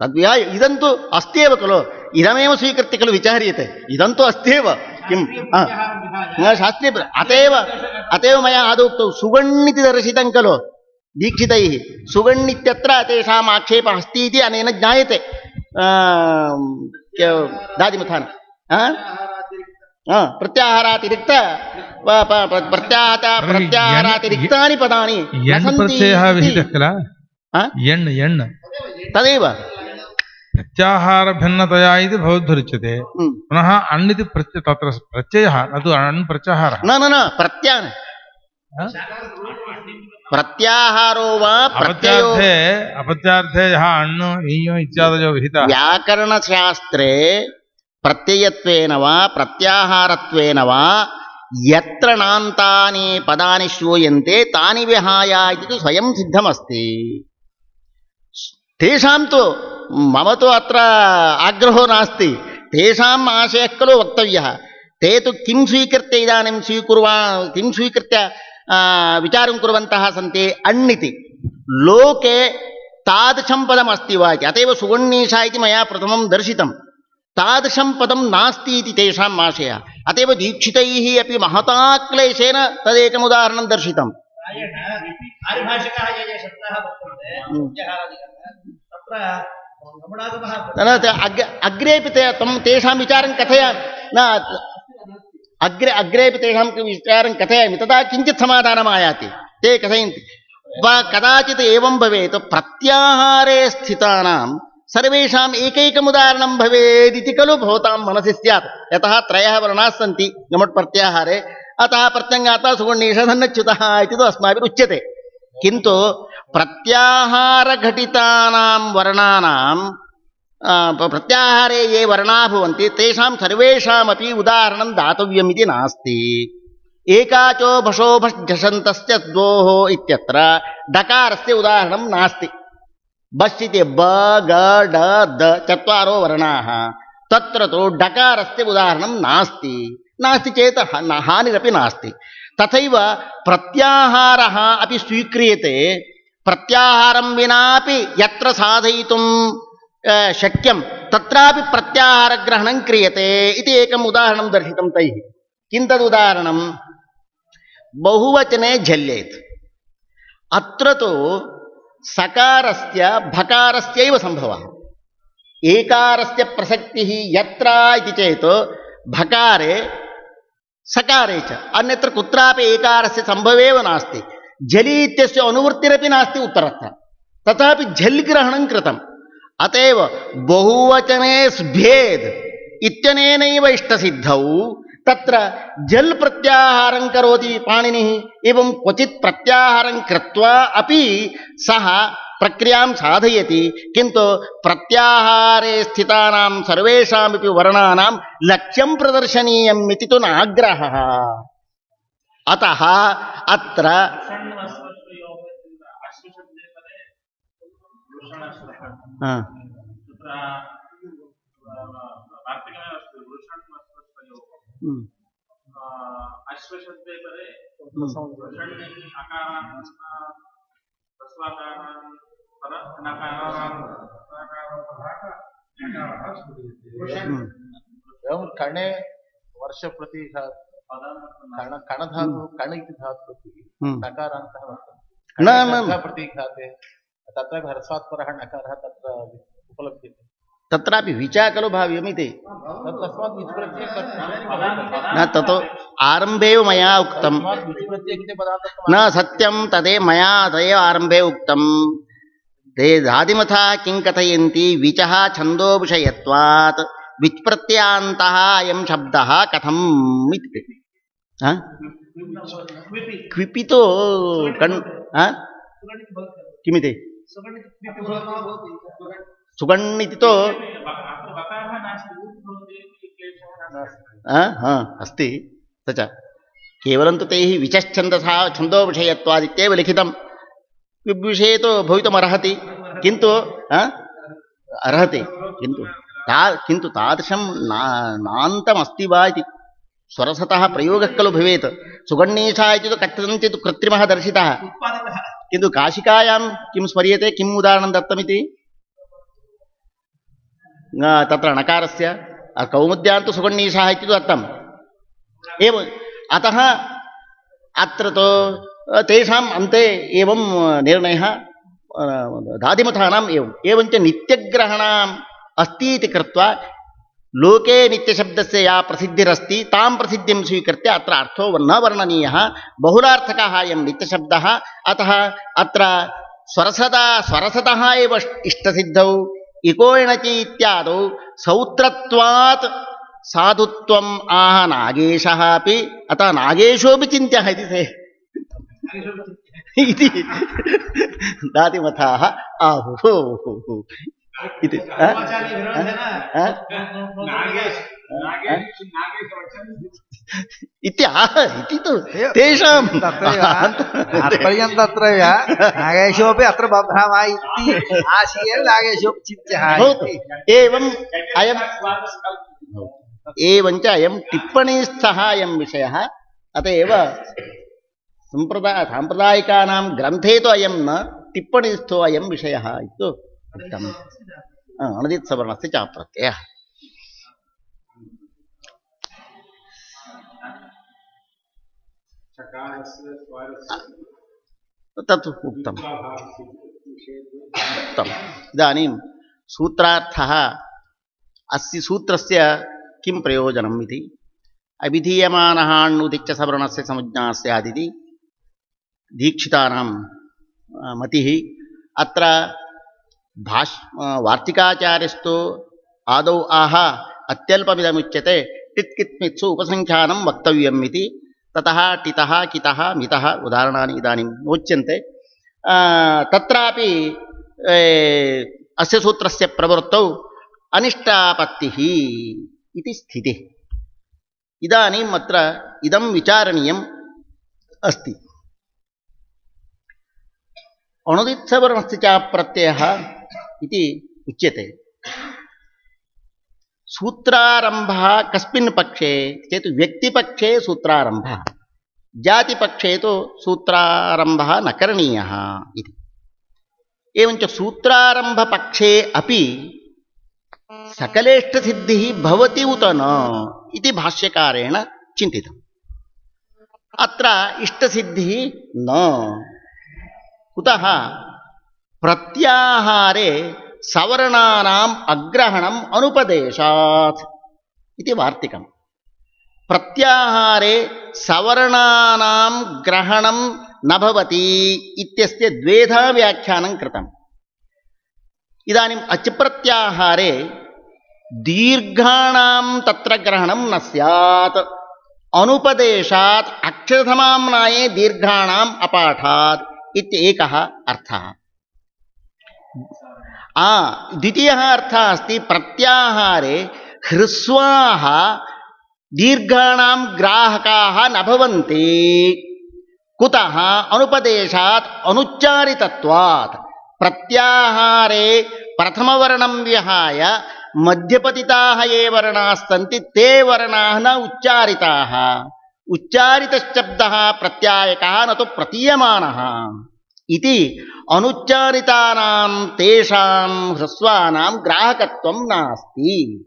तद्विहाय इदं तु अस्त्येव खलु इदमेव स्वीकृत्य खलु विचार्यते इदं तु अस्त्येव किं हा. न शास्त्रे अतएव अतएव मया आदौ सुगण्णिति दर्शितं खलु दीक्षितैः। सुगण्णित्यत्र तेषाम् आक्षेपः अस्ति इति अनेन ज्ञायते। हा? हा, प्रत्याहारातिरिक्त प्रत्याहारातिरिक्तानि पदानि न
यण्
सन्ति
प्रत्ययः
इति-
विहितः किल
हा?
यण् यण्
तदेव
प्रत्याहारभिन्नतया इति भवद्भिरुच्यते
हम्म.
पुनः अण् इति प्रत्य तत्र प्रत्ययः न तु अण् प्रत्याहारः
न न न प्रत्यान
हा?
प्रत्याहारो वा प्रत्ययो
अपत्यार्थे अपत्यार्थे यः अण् ईयो इत्यादयो विहिताः
व्याकरणशास्त्रे प्रत्ययत्वेन वा प्रत्याहारत्वेन वा यत्र नान्तानि पदानि श्रूयन्ते तानि विहाय इति तु स्वयं सिद्धमस्ति तेषां तु मम तु अत्र आग्रहो नास्ति। तेषाम् आशयः खलु वक्तव्यः। ते तु किं स्वीकृत्य इदानीं स्वीकुर्वा किं स्वीकृत्य आ, विचारं कुर्वन्तः सन्ति अण्णिति लोके तादृशं पदमस्ति वा इति। अत एव सुगुण्णीषा इति मया प्रथमं दर्शितं तादृशं पदं नास्ति इति तेषाम् आशयः। अत एव दीक्षितैः अपि महता
प्रायेण पारिभाषिकाः ये ये शब्दाः वर्तन्ते
हम्म.
प्रत्याहारादिकः, तत्र
न त- अग् अग्रेपि ते तं तेषां विचारं कथयामि। न अग्रे अग्रेपि तेषां विचारं कथयामि तदा किञ्चित् समाधानम् आयाति ते कथयन्ति वा कदाचित् एवं भवेत् प्रत्याहारे स्थितानां सर्वेषाम् एकैकम् उदाहरणं भवेदिति खलु भवतां मनसि स्यात्। यतः त्रयः वर्णाः सन्ति गमट् प्रत्याहारे। अतः प्रत्यङ्गातः सुगुणीषधन्नच्युतः इति तु अस्माभिरुच्यते किन्तु प्रत्याहारघटितानां वर्णानां प्रत्याहारे ये वर्णाः भवन्ति, तेषां सर्वेषामपि उदाहरणं दातव्यमिति नास्ति। एकाचो भषो भषन्तस्य द्वोः इत्यत्र डकारस्य उदाहरणं नास्ति। बस् इति ब, ग, ड, द चत्वारो वर्णाः, तत्र तु डकारस्य उदाहरणं नास्ति। नास्ति चेत् हानिरपि नास्ति। तथैव प्रत्याहारः अपि स्वीक्रियते। प्रत्याहारं विनापि यत्र साधयितुं शक्यं तत्रापि प्रत्याहारग्रहणं क्रियते इति एकम् उदाहरणं दर्शितं तैः। किं तदुदाहरणं बहुवचने झल्येत्। अत्र तु सकारस्य, भकारस्यैव सम्भवः। एकारस्य प्रसक्तिः यत्र इति चेत् भकारे सकारे च। अन्यत्र कुत्रापि एकारस्य सम्भवेव नास्ति। झलि इत्यस्य अनुवृत्तिरपि नास्ति उत्तरत्र तथापि झल् ग्रहणं कृतम्। अत बहुवचने स्भेद् इत्यनेनैव इष्टसिद्धौ। तत्र जल् प्रत्याहारं करोति पाणिनिः, एवं क्वचित् प्रत्याहारं कृत्वा अपि सः प्रक्रियाँ साधयति किन्तु प्रत्याहारे स्थितानां सर्वेषामपि वर्णानां लक्ष्यं प्रदर्शनीयम् इति तु नाग्रहः अतः अत्र
अश्वशब्दे पदे वृषणश्वः
एवं कणे वर्षप्रति कण कणधातुः कण इति धातुः
हम्म।
नकारान्तः वर्तते।
न, न, न।
प्रतिघाते तत्र ह्रस्वात् परः नकारः तत्र उपलभ्यते।
तत्रापि विचा खलु भाव्यमिति। न ततो आरम्भेव मया उक्तम्।
पदार्थः
न सत्यं तदे मया तदेव आरम्भे उक्तं ते धादिमथा किं कथयन्ति? विचः छन्दोविषयत्वात् वित्प्रत्यान्तः अयं शब्दः कथम् इति। हा? क्विपितो कण्? किमिति? सुगण् इति तु अस्ति। स च केवलं तु तैः विचच्छन्दसा छन्दोविषयत्वादित्येव लिखितं विषये तु भवितुमर्हति। किन्तु? अर्हति। किन्तु ता किन्तु तादृशं ना नान्तमस्ति वा इति स्वरसतः प्रयोगः खलु भवेत्। सुगण्णीषा इति तु कथञ्चित् कृत्रिमः दर्शितः। किन्तु काशिकायां किं स्मर्यते किम् उदाहरणं दत्तमिति? तत्र नकारस्य अ, कौमुद्यां तु सुगण्णीषाः इति तु दत्तम्। एव अतः अत्र तु तेषाम् अन्ते एवं निर्णयः दादिमथानाम् एवम्। एवञ्च नित्यग्रहणाम् अस्ति इति कृत्वा लोके नित्यशब्दस्य या प्रसिद्धिरस्ति तां प्रसिद्धिं स्वीकृत्य अत्र अर्थो न वर्णनीयः। बहुलार्थकः अयं नित्यशब्दः। अतः अत्र स्वरसदा स्वरसतः एव इष्टसिद्धौ। इकोणचि इत्यादौ सौत्रत्वात् साधुत्वम् आह नागेशः अपि। अतः नागेशोऽपि चिन्त्यः इति इति दातिमथाः आहुः। इति? इत्याह इति तु तेषां
तात्पर्यं तत्रैव नागेशोऽपि अत्र बभ्रामा इति आशीय नागेशोऽपि चिन्त्यः
एवम् अयम् एवञ्च अयं टिप्पणीस्थः अयं विषयः। अत एव सम्प्रदाय साम्प्रदायिकानां ग्रन्थे तु अयं न टिप्पणीस्थो अयं विषयः इति उक्तम्। अणदित्सवर्णस्य च प्रत्ययः तत् उक्तम्। उक्तम्। इदानीं सूत्रार्थः अस्य सूत्रस्य किं प्रयोजनम् इति? अभिधीयमानः अण्णुदिच्च सवर्णस्य संज्ञा स्यादिति दीक्षितानां मतिः अत्र भाष् वार्तिकाचार्यस्तु आदौ आह अत्यल्पमिदमुच्यते टित्कित्मित्सु उपसङ्ख्यानं वक्तव्यम् इति ततः टितः कितः मितः उदाहरणानि इदानीं नोच्यन्ते। अ, तत्रापि अस्य सूत्रस्य प्रवृत्तौ अनिष्टापत्तिः इति स्थितिः। इदानीम् अत्र इदं विचारणीयम् अस्ति। अणुदित्सवर्णस्य च प्रत्ययः इति उच्यते। सूत्रारम्भः कस्मिन् पक्षे, चेत् व्यक्तिपक्षे सूत्रारम्भः, जातिपक्षे तु सूत्रारम्भः न करणीयः इति। एवञ्च सूत्रारम्भपक्षे अपि सकलेष्टसिद्धिः भवति उत न इति भाष्यकारेण चिन्तितम्। अत्र इष्टसिद्धिः न कुतः प्रत्याहारे सवर्णानाम् अग्रहणम् अनुपदेशात् इति वार्तिकम्। प्रत्याहारे सवर्णानां ग्रहणं न भवति इत्यस्य द्वेधा व्याख्यानं कृतम्। इदानीम् अच्प्रत्याहारे दीर्घाणां तत्र ग्रहणं न स्यात्। अनुपदेशात् अक्षरसमाम्नाये दीर्घाणाम् अपाठात्। इत्येकः अर्थ। आ, द्वितीयः अर्थः अस्ति, प्रत्याहारे ह्रस्वाः दीर्घाणां ग्राहकाः न कुतः? अनुपदेशात् अनुच्चारितत्वात्। प्रत्याहारे प्रथमवर्णं विहाय मध्यपतिताः ये वर्णाः सन्ति ते वर्णाः न उच्चारिताः। उच्चारितशब्दः प्रत्यायकः न तु प्रतीयमानः इति अनुच्चारितानां तेषां ह्रस्वानां ग्राहकत्वं नास्ति।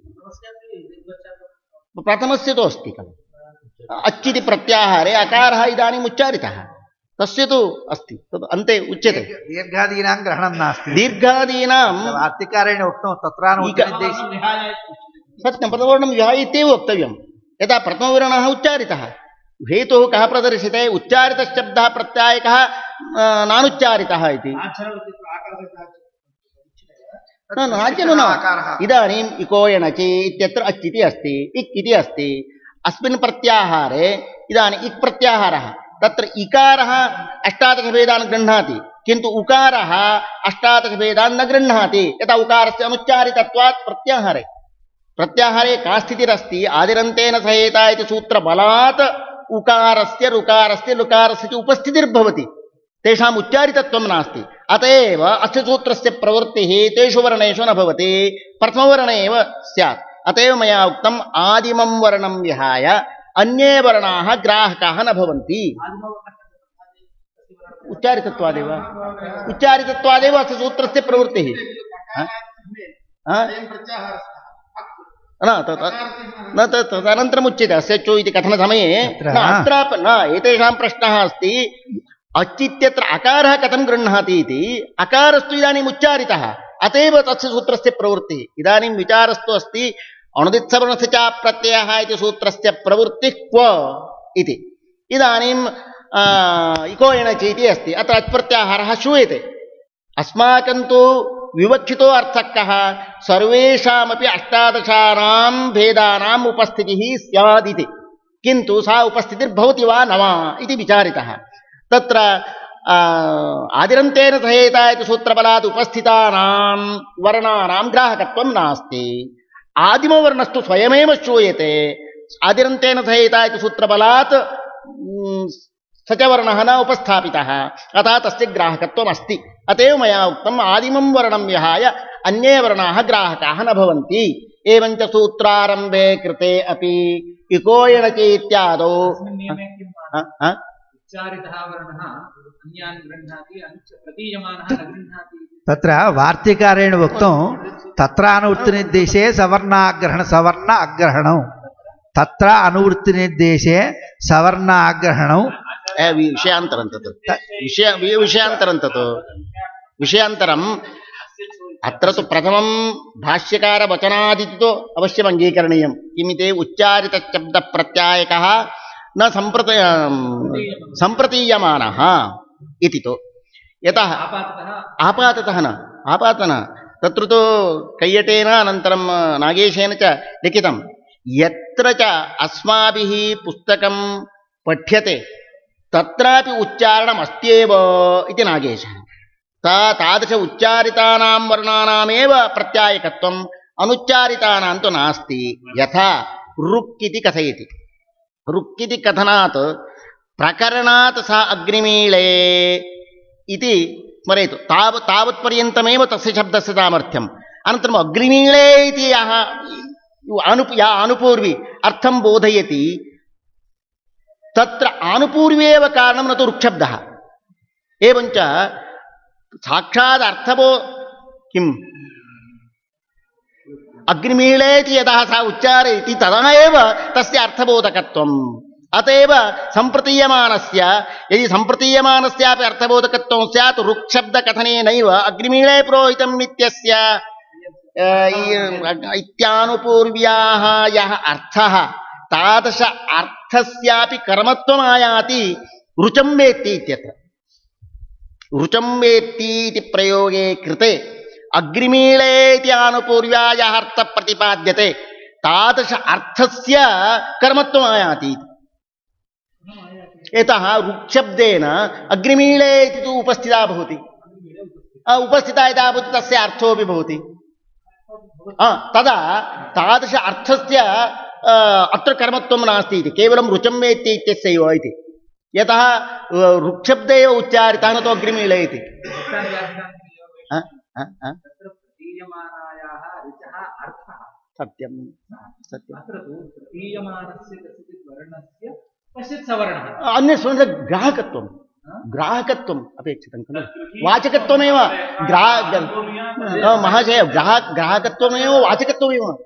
प्रथमस्य तु अस्ति खलु। अच्चिति प्रत्याहारे अकारः इदानीम् उच्चारितः। तस्य तु अस्ति। तद् अन्ते उच्यते।
दीर्घादीनां ग्रहणं नास्ति।
दीर्घादीनां
वार्तिकारेण उक्तं तत्रानुदेशे
सत्यं प्रथमवर्णं विहाय इत्येव वक्तव्यं यदा प्रथमवर्णः उच्चारितः हेतुः कः प्रदर्शिते? उच्चारितशब्दः प्रत्यायकः अ, नानुच्चारितः इति। न नाच्यनु न। इदानीम् इको एणचि इत्यत्र अच् इति अस्ति इक् इति अस्ति। अस्मिन् प्रत्याहारे इदानीम् इक् प्रत्याहारः। तत्र इकारः अष्टादशभेदान् गृह्णाति किन्तु उकारः अष्टादशभेदान् न गृह्णाति। यथा उकारस्य अनुच्चारितत्वात् प्रत्याहारे। प्रत्याहारे का स्थितिरस्ति? आदिरन्तेन सहेता इति सूत्रबलात् उकारस्य ऋकारस्य लुकारस्य च उपस्थितिर्भवति। तेषाम् उच्चारितत्वं नास्ति। अत एव अस्य सूत्रस्य प्रवृत्तिः तेषु वर्णेषु न भवति। प्रथमवर्णे एव स्यात्। अत एव मया उक्तम् आदिमं वर्णं विहाय। अन्ये वर्णाः ग्राहकाः न भवन्ति। उच्चारितत्वादेव। उच्चारितत्वादेव अस्य सूत्रस्य प्रवृत्तिः? न तत् न तत् तदनन्तरम् उच्यते अस्य चो इति कथनसमये न अत्रापि न एतेषां प्रश्नः अस्ति अकारः कथं गृह्णाति इति अकारस्तु इदानीम् उच्चारितः अत एव तस्य सूत्रस्य प्रवृत्तिः इदानीं विचारस्तु अस्ति अणुदित्सवर्णस्य च प्रत्ययः इति सूत्रस्य प्रवृत्तिः क्व इति इदानीं इको एणचि इति अस्ति अत्र अच्प्रत्याहारः श्रूयते अस्माकं तु विवक्षितो अर्थः कः सर्वेषामपि अष्टादशानां भेदानाम् उपस्थितिः स्यादिति। किन्तु सा उपस्थितिर्भवति वा न वा इति विचारितः। तत्र आदिरन्तेन सहेता इति सूत्रबलात् उपस्थितानां वर्णानां ग्राहकत्वं नास्ति। आदिमवर्णस्तु स्वयमेव श्रूयते। आदिरन्तेन सहेता इति सूत्रबलात् स च वर्णः न उपस्थापितः। अतः तस्य ग्राहकत्वमस्ति। अत एव मया उक्तम् आदिमं वर्णं विहाय अन्ये वर्णाः ग्राहकाः न भवन्ति। एवञ्च सूत्रारम्भे कृते अपि इको एणचि इत्यादौ
तत्र वार्तिकारेण उक्तं तत्र अनुवृत्तिनिर्देशे सवर्णाग्रहण। सवर्ण अग्रहणौ तत्र अनुवृत्तिनिर्देशे सवर्णाग्रहणौ।
ए, वि- विषयान्तरं तत्। विषय वि- विषयान्तरं तत्। विषयान्तरम् अत्र तु प्रथमं भाष्यकारवचनादिति अवश्यम् अङ्गीकरणीयं किमिति उच्चारितशब्दप्रत्यायकः न सम्प्रत सम्प्रतीयमानः इति तु। यतः
आपाततः
न आपातः न। तत्र तु कैयटेन अनन्तरं नागेशेन च लिखितं यत्र च अस्माभिः पुस्तकं पठ्यते तत्रापि उच्चारणमस्त्येव इति नागेशः। ता तादृश उच्चारितानां वर्णानामेव प्रत्यायकत्वम्, अनुच्चारितानां तु नास्ति। यथा ऋक् इति कथयति। ऋक् इति कथनात् प्रकरणात् सा अग्निमीळे इति स्मरेतु ताव, तावत्पर्यन्तमेव तस्य शब्दस्य सामर्थ्यम्। अनन्तरम् अग्निमीळे इति यः अनु या अनुपूर्वी अर्थं बोधयति। तत्र आनुपूर्व्येव कारणं न तु ऋक्शब्दः एवञ्च साक्षात् अर्थबो किम्? अग्निमीळेति यतः सा उच्चारयति तदा एव तस्य अर्थबोधकत्वम्। अत एव सम्प्रतीयमानस्य यदि सम्प्रतीयमानस्यापि अर्थबोधकत्वं स्यात् ऋक्शब्दकथनेनैव अग्निमीळे पुरोहितम् इत्यस्य अ, तादृश अर्थस्यापि कर्मत्वमायाति ऋचं वेत्ति इत्यत्र ऋचं वेत्ति इति प्रयोगे कृते अग्निमीळे इति आनुपूर्व्या यः अर्थः प्रतिपाद्यते तादृश अर्थस्य कर्मत्वमायाति यतः ऋक्शब्देन अग्निमीळे इति तु उपस्थिता भवति। उपस्थिता यदा भवति तस्य अर्थोऽपि भवति। तदा तादृश अर्थस्य अत्र कर्मत्वं नास्ति इति केवलं रुचं वेत्ति इत्यस्यैव इति। यतः ऋक्शब्द एव उच्चारितः न तु अ, अ, अ,
ऋचः अर्थः।
सत्यं। सत्यम् ग्राहकत्वं। ग्राहकत्वम् अपेक्षितं खलु। वाचकत्वमेव महाशय ग्राहक ग्राहकत्वमेव वाचकत्वमेव।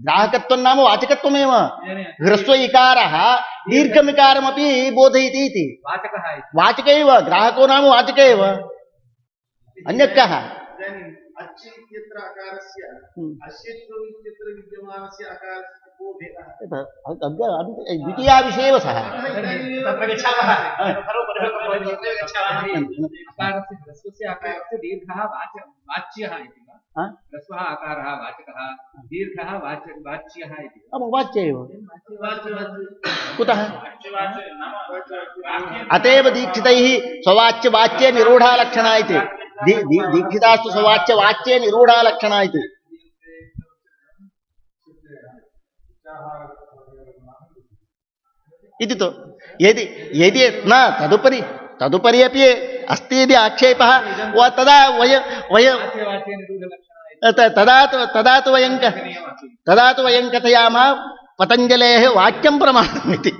ग्राहकत्वं नाम वाचकत्वमेव। ह्रस्व इकारः दीर्घमिकारमपि बोधयति इति।
वाचकः
वाचक एव ग्राहको नाम वाचक एव अन्यः कः द्वितीया विषये एव सः
दीर्घः वाच्यः इति। वा
हा?
ह्रस्वः आकारः वाचकः दीर्घः वाच वाच्यः इति।
वाच्य एव कुतः? अत एव दीक्षितैः इति। दीक्षितास्तु स्ववाच्य वाच्ये निरूढा लक्षणा इति। इति तु। यदि यदि न तदुपरि तदुपरि अपि अस्ति यदि आक्षेपः वा तदा वय वय
वाच्य निरूढलक्षणः इति
त- तदा तु तदा तु वयं क- तदा तु वयं कथयामः पतञ्जलेः वाक्यं प्रमाणम् इति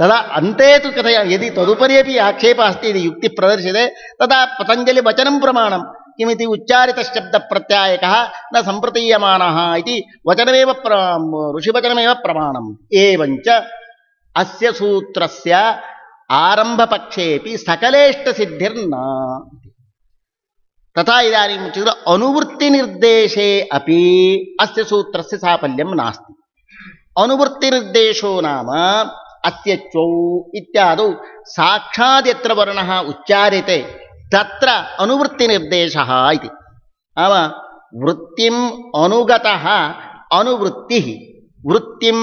तदा अन्ते तु कथया यदि तदुपरि अपि आक्षेपः अस्ति यदि युक्तिः प्रदर्श्यते तदा पतञ्जलिवचनं प्रमाणं किमिति उच्चारितशब्दप्रत्यायकः न सम्प्रतीयमानः इति वचनमेव प्र ऋषिवचनमेव प्रमाणम्। एवञ्च अस्य सूत्रस्य आरम्भपक्षेऽपि सकलेष्टसिद्धिर्न तथा इदानीम् उच्यते अनुवृत्तिनिर्देशे अपि अस्य सूत्रस्य साफल्यं नास्ति अनुवृत्तिनिर्देशो नाम अस्य चौ इत्यादौ साक्षात् यत्र वर्णः उच्चार्यते तत्र अनुवृत्तिनिर्देशः इति नाम वृत्तिम् अनुगतः अनुवृत्तिः वृत्तिं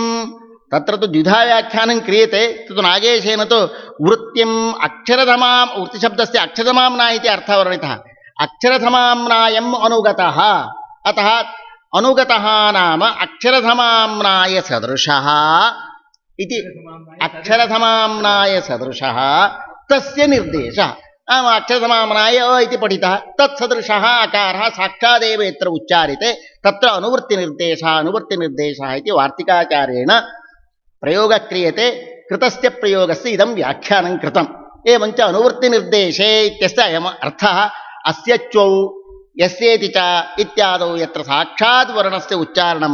तत्र तु द्विधा व्याख्यानं क्रियते तत् नागेशेन तु वृत्तिम् अक्षरधमां वृत्तिशब्दस्य अक्षरधमाम्ना इति अर्थः वर्णितः अक्षरधमाम्नायम् अनुगतः। अतः अनुगतः नाम अक्षरधमाम्नाय सदृशः इति अक्षरधमाम्नाय सदृशः। तस्य निर्देशः। नाम अक्षरधमाम्नाय अ इति पठितः। तत्सदृशः अकारः साक्षादेव यत्र उच्चार्यते तत्र अनुवृत्तिनिर्देशः अनुवृत्तिनिर्देशः इति वार्तिकाचार्येण प्रयोगः क्रियते कृतस्य प्रयोगस्य इदं व्याख्यानं कृतम्। एवञ्च अनुवृत्तिनिर्देशे इत्यस्य अयम् अर्थः च्वौ यस्येति च इत्यादौ यत्र साक्षात् वर्णस्य उच्चारणं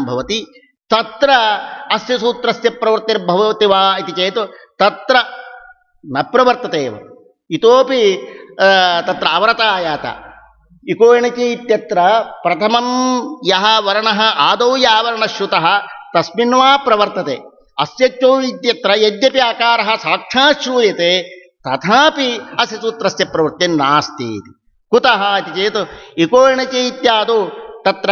अस्य सूत्रस्य प्रवृत्तिर्भवति वा इति चेत् तत्र न प्रवर्तते एव। इतोपि तत्र अवरता आयात इकोणचि इत्यत्र प्रथमं यः वर्णः आदौ या वर्णः श्रुतः तस्मिन् वा प्रवर्तते अस्य चौ इत्यत्र यद्यपि आकारः साक्षात् श्रूयते, तथापि अस्य सूत्रस्य प्रवृत्तिर्नास्ति इति कुतः इति चेत् इकोणचि इत्यादौ तत्र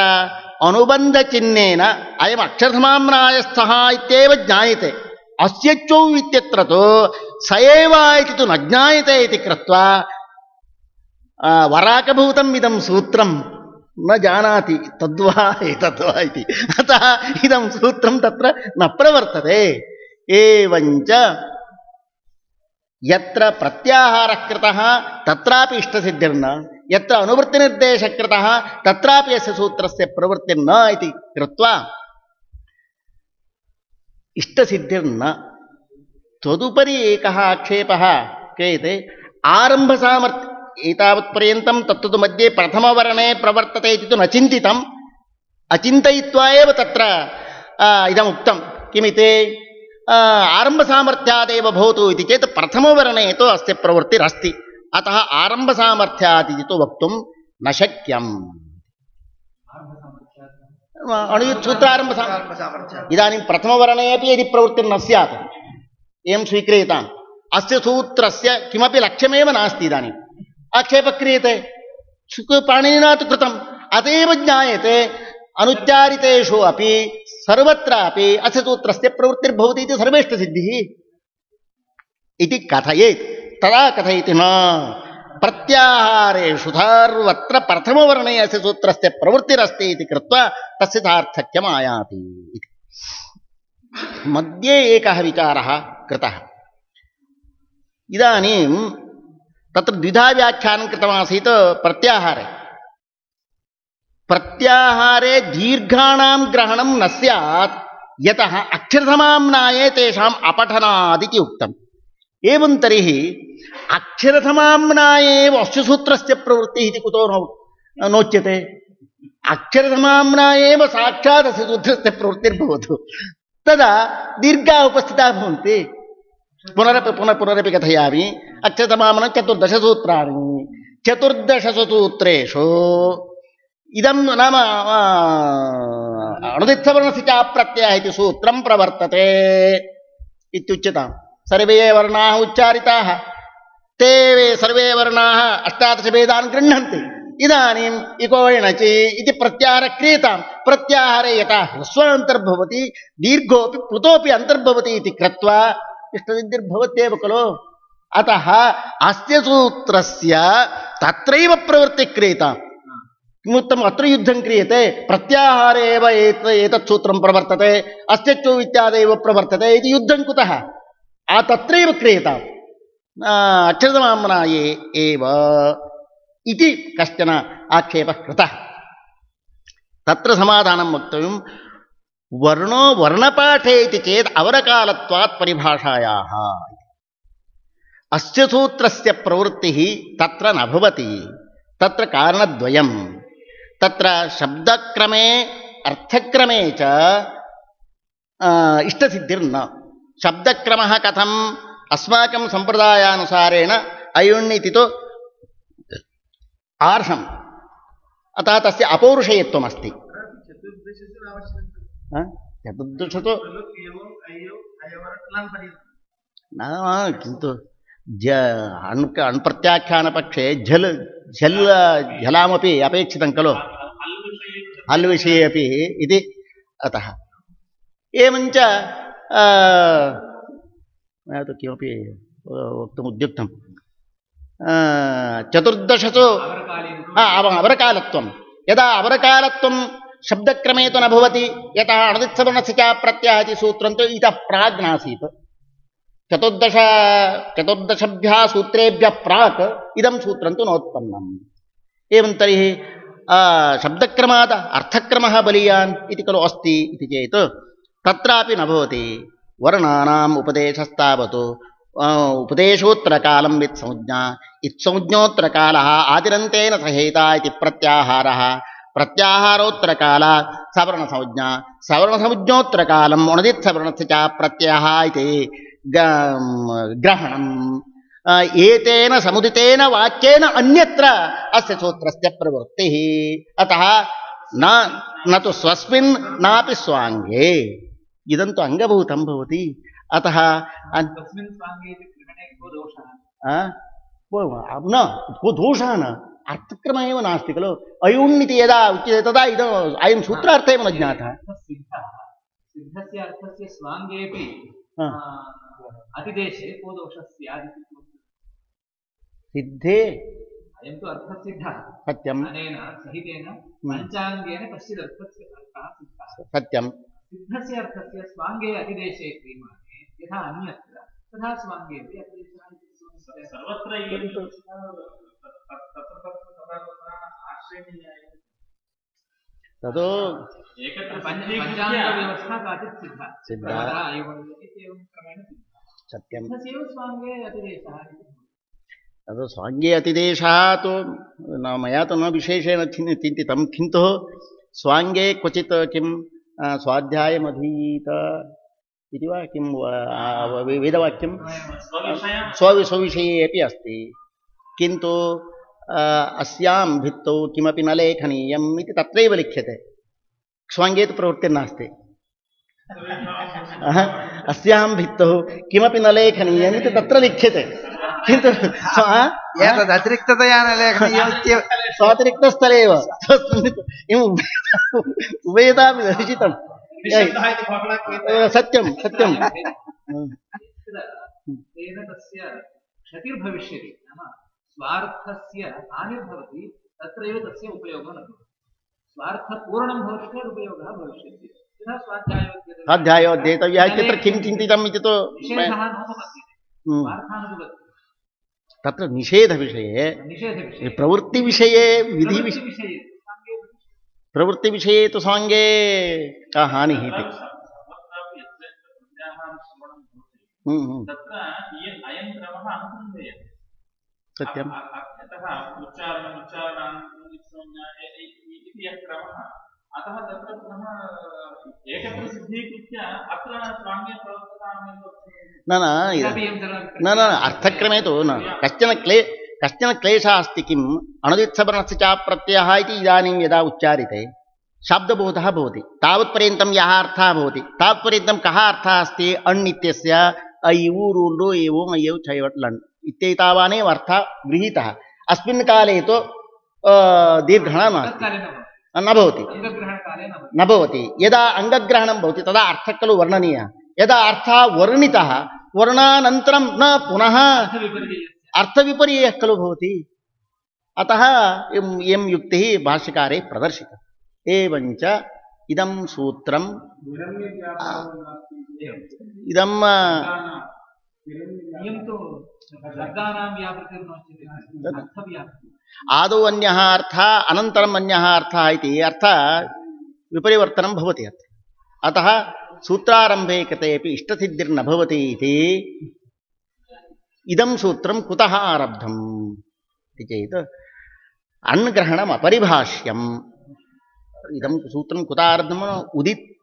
अनुबन्धचिह्नेन अयम् अक्षरधमाम्नायस्थः इत्येव ज्ञायते। अस्य इत्यत्र स एव इति तु न ज्ञायते इति कृत्वा वराकभूतम् इदं सूत्रं न जानाति, तद्वा एतद्वा इति। अतः इदं सूत्रं तत्र न प्रवर्तते। एवञ्च यत्र प्रत्याहारः कृतः तत्रापि इष्टसिद्धिर्न, यत्र अनुवृत्तिनिर्देशः कृतः तत्रापि अस्य सूत्रस्य प्रवृत्तिर्न इति कृत्वा इष्टसिद्धिर्न। तदुपरि एकः आक्षेपः क्रियते, आरम्भसामर्थ्य एतावत्पर्यन्तं तत्तु मध्ये प्रथमवर्णे प्रवर्तते इति तु न चिन्तितम् अचिन्तयित्वा एव तत्र आ, इदम् उक्तं। किमिति? आरम्भसामर्थ्यादेव भवतु इति चेत् प्रथमवर्णे तु अस्य प्रवृत्तिरस्ति। अतः आरम्भसामर्थ्यात् इति तु वक्तुं न शक्यम्। अणुयुत्सूत्रारम्भसामर्थ्यम् इदानीं प्रथमवर्णे अपि यदि प्रवृत्तिर्न स्यात् एवं स्वीक्रियताम् अस्य सूत्रस्य किमपि लक्ष्यमेव नास्ति इदानीम्। आक्षेपः क्रियते शुक्- पाणिनिना तु कृतम् अत एव ज्ञायते। अनुच्चारितेषु अपि सर्वत्रापि अस्य सूत्रस्य प्रवृत्तिर्भवति इति सर्वेष्टसिद्धिः। इति कथयेत्। तदा कथयति न। प्रत्याहारेषु सर्वत्र प्रथमवर्णे अस्य सूत्रस्य प्रवृत्तिरस्ति इति कृत्वा तस्य सार्थक्यम् आयाति इति। मध्ये एकः विचारः कृतः। इदानीं तत्र द्विधा व्याख्यानं कृतमासीत् प्रत्याहारे। प्रत्याहारे दीर्घाणां ग्रहणं न स्यात्, यतः अक्षरसमाम्नाये तेषाम् अपठनादिति उक्तम्। एवं तर्हि अक्षरसमाम्नाये एव अस्य सूत्रस्य प्रवृत्तिः इति कुतो नो, नोच्यते? अक्षरसमाम्ना एव साक्षात् अस्य सूत्रस्य प्रवृत्तिर्भवतु। तदा दीर्घाः उपस्थिताः भवन्ति। पुनरपि पुनः पुनरपि कथयामि अक्षरसमाम्ना चतुर्दशसूत्राणि। चतुर्दशसु सूत्रेषु इदं नाम अणुदित्सवर्णस्य च प्रत्ययः इति सूत्रं प्रवर्तते इत्युच्यताम्। सर्वे वर्णाः उच्चारिताः। ते सर्वे वर्णाः अष्टादशभेदान् गृह्णन्ति। इदानीम् इको एणचि इति प्रत्याहारः क्रियतां प्रत्याहारे यथा ह्रस्वान्तर्भवति, दीर्घोऽपि प्लुतोऽपि अन्तर्भवति इति कृत्वा इष्टसिद्धिर्भवत्येव खलु। अतः अस्य सूत्रस्य तत्रैव प्रवृत्तिः क्रियताम् किमुक्तम् अत्र युद्धं क्रियते। प्रत्याहारे एव एत एतत् सूत्रं प्रवर्तते। अस्य चो इत्यादेव प्रवर्तते इति युद्धं कुतः? तत्रैव क्रियताम् आ, अक्षरसमाम्नाये एव इति कश्चन आक्षेपः कृतः। तत्र समाधानं वक्तव्यं वर्णो वर्णपाठे इति चेत् अवरकालत्वात् परिभाषायाः। अस्य सूत्रस्य प्रवृत्तिः तत्र न भवति तत्र कारणद्वयं तत्र शब्दक्रमे अर्थक्रमे च आ, इष्टसिद्धिर्न। शब्दक्रमः कथम् अस्माकं सम्प्रदायानुसारेण अयुण् तु आर्षम् हा? चतुर्दश तु
अयवरकलान् पर्यन्तं
न किन्तु ज अण् अण्प्रत्याख्यानपक्षे झल् झल् झलामपि अपेक्षितं खलु। हल् विषये अपि इति अतः। एवञ्च मया तु किमपि वक्तुम् चतुर्दशसु हा, अव- अवरकालत्वं यदा अवरकालत्वं शब्दक्रमे तु न भवति यतः अणुदित्सवर्णस्य च प्रत्ययः इति सूत्रं तु इतः प्राग्नासीत् चतुर्दश चतुर्दशभ्यः सूत्रेभ्यः प्राक् इदं सूत्रं तु नोत्पन्नम्। एवं तर्हि आ, शब्दक्रमात् अर्थक्रमः बलीयान् खलु अस्ति इति चेत् तत्रापि न भवति। वर्णानाम् उपदेशस्तावत् उपदेशोत्तरकालं वित्संज्ञा सहेता प्रत्याहारः। प्रत्याहारोत्तरकालात् सवर्णसंज्ञा। सवर्णसंज्ञोत्तरकालम् उणदित्सवर्णस्य च प्रत्ययः इति। ग- ग्रहणम्। आ, एतेन समुदितेन वाक्येन अन्यत्र अस्य सूत्रस्य प्रवृत्तिः। अतः न न तु स्वस्मिन् नापि स्वाङ्गे। इदं तु अङ्गभूतं भवति। अतः न को दोषः न। अर्थक्रमः एव नास्ति खलु? अयुण् इति यदा उच्यते तदा इदम् अयं सूत्रार्थः एव न ज्ञातः
सिद्धस्य अर्थस्य स्वाङ्गेऽपि अतिदेशे को दोषः स्यात्
सिद्धे?
अयं तु अर्थसिद्धः
सत्यम्।
अनेन सहितेन पञ्चाङ्गेन कश्चिदर्थस्य अर्थः सिद्धः।
सत्यम्।
सिद्धस्य अर्थस्य स्वाङ्गे अतिदेशे क्रियमाणे यथा अन्यत्र तथा अतिदेशः
सर्वत्र
इति भवति।
तद् स्वाङ्गे अतिदेशः तु न मया तु न विशेषेण चिन् चिन्तितं। किन्तु स्वाङ्गे क्वचित् किं स्वाध्यायमधीत इति वा किं वा- वे- वेदवाक्यं
स्वविषये
अपि अस्ति। किन्तु आ, अस्यां भित्तौ किमपि न लेखनीयम् इति तत्रैव लिख्यते। स्वाङ्गे तु प्रवृत्तिर्नास्ति अस्यां भित्तौ किमपि न लेखनीयम् इति तत्र लिख्यते। किन्तु स्वा-
एतदतिरिक्ततया न लेखनीयमित्येव
स्वातिरिक्तस्थले एव। उभयतापि
क्रियते
सत्यं सत्यं।
तेन तस्य क्षतिर्भविष्यति नाम। स्वार्थस्य हानिर्भवति तत्रैव तस्य उपयोगो न भवति। स्वार्थपूर्णं भवति चेत् उपयोगः भविष्यति। यथा स्वाध्यायोद्यते
स्वाध्यायोद्येतव्यः इत्यत्र किं चिन्तितम् इति तु हम्म,
स्वार्थानुपपत्तिः
तत्र निषेधविषये प्रवृत्तिविषये विधिविषये प्रवृत्तिविषये तु साङ्गे का हानिः इति। हम्म, हम्म,
तत्र अयं क्रमः अनुसन्धेयते
सत्यम्
यतः उच्चारणम् क्रमः अतः तत्र पुनः एकत्र सिद्धीकृत्य अत्र
न न न न अर्थक्रमे तु न कश्चन क्ले कश्चन क्लेशः अस्ति किम् अणुदित्सवर्णस्य च प्रत्ययः इति इदानीं यदा उच्चार्यते शाब्दबोधः भवति तावत्पर्यन्तं यः अर्थः भवति तावत्पर्यन्तं कः अर्थः अस्ति अण् इत्यस्य ऐ एवम् अयौ लण् इत्येतावानेव अर्थः गृहीतः। अस्मिन् काले तु दीर्घः नास्ति।
न भवति।
न भवति। यदा अङ्गग्रहणं भवति तदा अर्थः खलु वर्णनीयः। यदा अर्थः वर्णितः वर्णानन्तरं न पुनः अर्थविपर्ययः खलु भवति। अतः इयं युक्तिः भाष्यकारे प्रदर्शिता। एवञ्च इदं सूत्रं इदं आदौ अन्यः अर्थः, अनन्तरम् अन्यः अर्थः इति अर्थ विपरिवर्तनं भवति अत्र। अतः सूत्रारम्भे कृते अपि इष्टसिद्धिर्न भवति इति। इदं सूत्रं कुतः आरब्धम् इति चेत्, अन्ग्रहणम् अपरिभाष्यम्। इदं सूत्रं कुतः आरब्धम्? उदित्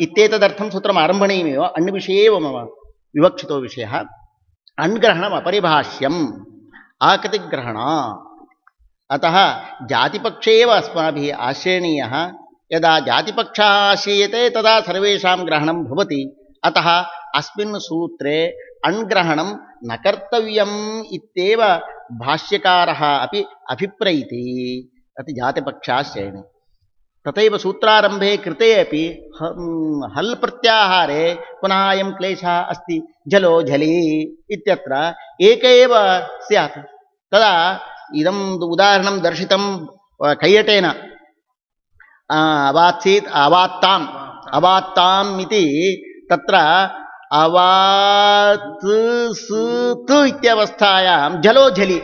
इत्येतदर्थं सूत्रम् आरम्भणीयमेव, अन्यविषये एव मम विवक्षितो विषयः। अन्ग्रहणम् अपरिभाष्यम् आकृतिग्रहणा अतः जातिपक्षे एव अस्माभिः आश्रयणीयः यदा जातिपक्षः आश्रीयते तदा सर्वेषां ग्रहणं भवति अतः अस्मिन् सूत्रे अण्ग्रहणं न कर्तव्यम् इत्येव भाष्यकारः अपि अभिप्रैति अति जातिपक्षाश्रयणे तथैव सूत्रारम्भे कृते अपि हल् प्रत्याहारे पुनः अयं क्लेशः अस्ति। जलो झलि इत्यत्र एक एव तदा इदम् उदाहरणं दर्शितं कैयटेन अवात्सीत्, अवात्ताम् अवात्ताम् इति तत्र अवात् जलो झलि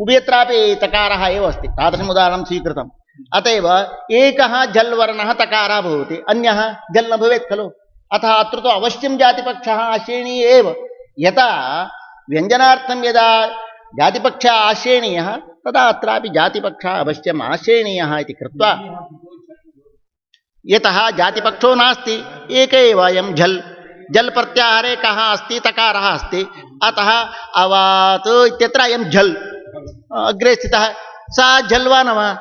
उभयत्रापि तकारः एव अस्ति। तादृशम् उदाहरणं स्वीकृतम्। अत एव एकः जल् वर्णः तकारः भवति, अन्यः जल् न भवेत् खलु। अतः अत्र तु अवश्यं जातिपक्षः आश्रयणीय एव। यथा यदा जातिपक्षः आश्रयणीयः तदा अत्रापि जातिपक्षः अवश्यम् आश्रयणीयः इति कृत्वा यतः जातिपक्षो नास्ति, एक एव झल् जल्। प्रत्याहारे कः अस्ति, तकारः अस्ति। अतः अवात् इत्यत्र अयं झल् अग्रे स्थितः, सा झल् वा न वा?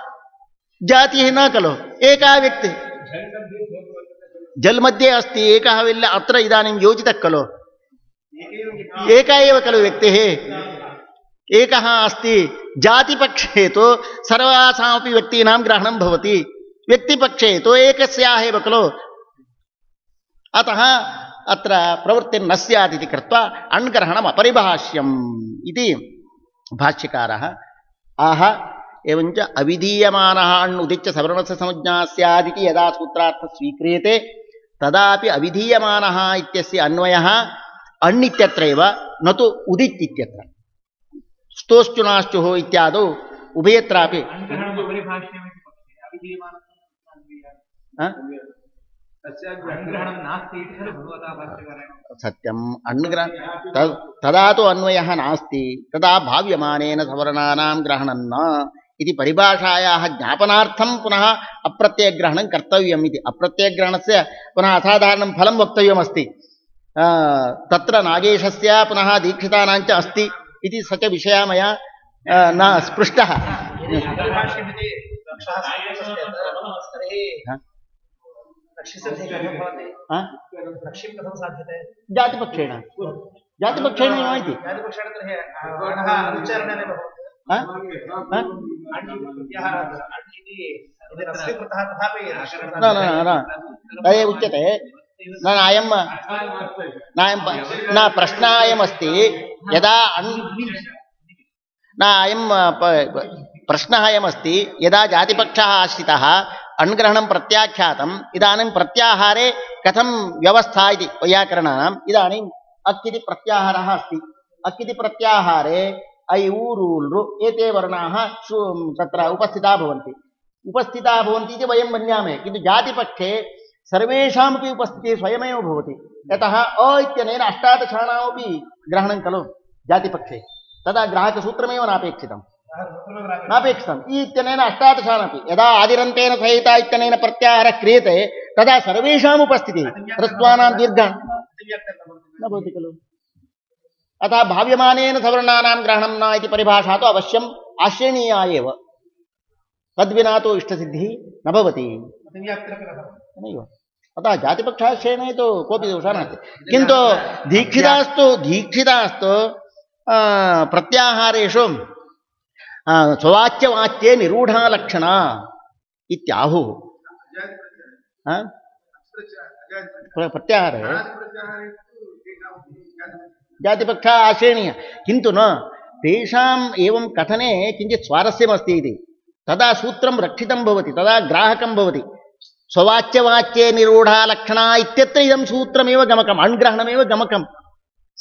जातिः न खलु एका व्यक्तिः। जल् मध्ये अस्ति, एकः अत्र इदानीं योजितः खलु एका एव खलु व्यक्तिः। एकः अस्ति, जातिपक्षे तु सर्वासामपि व्यक्तीनां ग्रहणं भवति। व्यक्तिपक्षे तु एकस्याः एव खलु अतः अत्र प्रवृत्तिर्न स्यात् इति कृत्वा अण्ग्रहणम् अपरिभाष्यम् आह एवञ्च अविधीयमानः अण् उदिच्य सवर्णस्य संज्ञा स्यादिति यदा सूत्रार्थः स्वीक्रियते, तदापि अविधीयमानः इत्यस्य अन्वयः अण् इत्यत्रैव न तु उदित् इत्यत्र। स्तोश्चुनाश्चुः इत्यादौ उभयत्रापि सत्यम्, अन्ग्रह तद् तदा तु अन्वयः नास्ति, तदा भाव्यमानेन सवर्णानां ग्रहणं न इति परिभाषायाः ज्ञापनार्थं पुनः अप्रत्ययग्रहणं कर्तव्यम् इति। अप्रत्ययग्रहणस्य पुनः असाधारणं फलं वक्तव्यमस्ति। तत्र नागेशस्य पुनः दीक्षितानाञ्च अस्ति इति स च विषयः मया न स्पृष्टः। जातिपक्षेण। जातिपक्षेण इति। न न न उच्यते. न न, अयं न, अयं प- न, प्रश्नः अयमस्ति. यदा न, अयं प्रश्नः अयमस्ति. यदा जातिपक्षः आश्रितः अण्ग्रहणं प्रत्याख्यातम्, इदानीं प्रत्याहारे कथं व्यवस्था इति, वैयाकरणानाम्, इदानीम् अक् इति प्रत्याहारः अस्ति. अक् इति प्रत्याहारे ऐ ऊ रूल् रु एते वर्णाः तत्र उपस्थिताः भवन्ति। उपस्थिताः भवन्ति इति वयं मन्यामहे। किन्तु जातिपक्षे सर्वेषामपि उपस्थितिः स्वयमेव भवति। यतः अ इत्यनेन अष्टादशानामपि ग्रहणं खलु जातिपक्षे। तदा ग्राहकसूत्रमेव नापेक्षितम् नापेक्षितम्। इ इत्यनेन अष्टादशानपि। यदा आदिरन्तेन सहिता इत्यनेन प्रत्याहारः क्रियते, तदा सर्वेषाम् उपस्थितिः। ह्रस्वानां दीर्घान्। न भवति खलु। अतः भाव्यमानेन सवर्णानां ग्रहणं न इति परिभाषा तु अवश्यम् आश्रयणीया एव। तद्विना तु इष्टसिद्धिः न भवति। नैव। अतः जातिपक्षाश्रयणे तु कोऽपि दोषः नास्ति। किन्तु दीक्षितास्तु दीक्षितास्तु प्रत्याहारेषु स्ववाच्यवाच्ये निरूढा लक्षणा इत्याहुः? प्रत्याहारे? जातिपक्षः आश्रयणीय किन्तु न तेषाम् एवं कथने किञ्चित् स्वारस्यमस्ति इति तदा सूत्रं रक्षितं भवति तदा ग्राहकं भवति स्ववाच्यवाच्ये निरूढा लक्षणा इत्यत्र इदं सूत्रमेव गमकम् अण्ग्रहणमेव गमकम्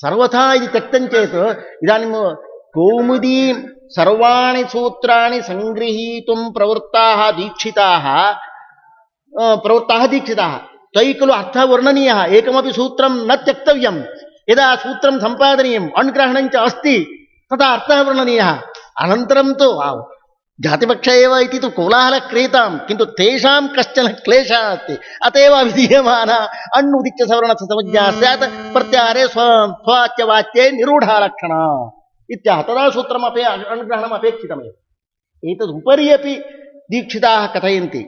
सर्वथा इति त्यक्तं चेत् इदानीं कौमुदी सर्वाणि सूत्राणि सङ्गृहीतुं प्रवृत्ताः दीक्षिताः अ, प्रवृत्ताः दीक्षिताः तैः खलु अर्थः वर्णनीयः एकमपि सूत्रं न त्यक्तव्यं यदा सूत्रं सम्पादनीयम् अण्ग्रहणं च अस्ति, तदा अर्थः वर्णनीयः अनन्तरं तु जातिपक्ष एव इति तु कोलाहलः क्रियतां किन्तु तेषां कश्चन क्लेशः अस्ति। अत एव अभिधीयमाना अण्णुदिच्य प्रत्याहारे स्व स्ववाच्यवाच्ये निरूढा लक्षणा इत्याह तदा सूत्रम् अपे, अनुग्रहणम् अपेक्षितमेव। एतदुपरि अपि दीक्षिताः कथयन्ति।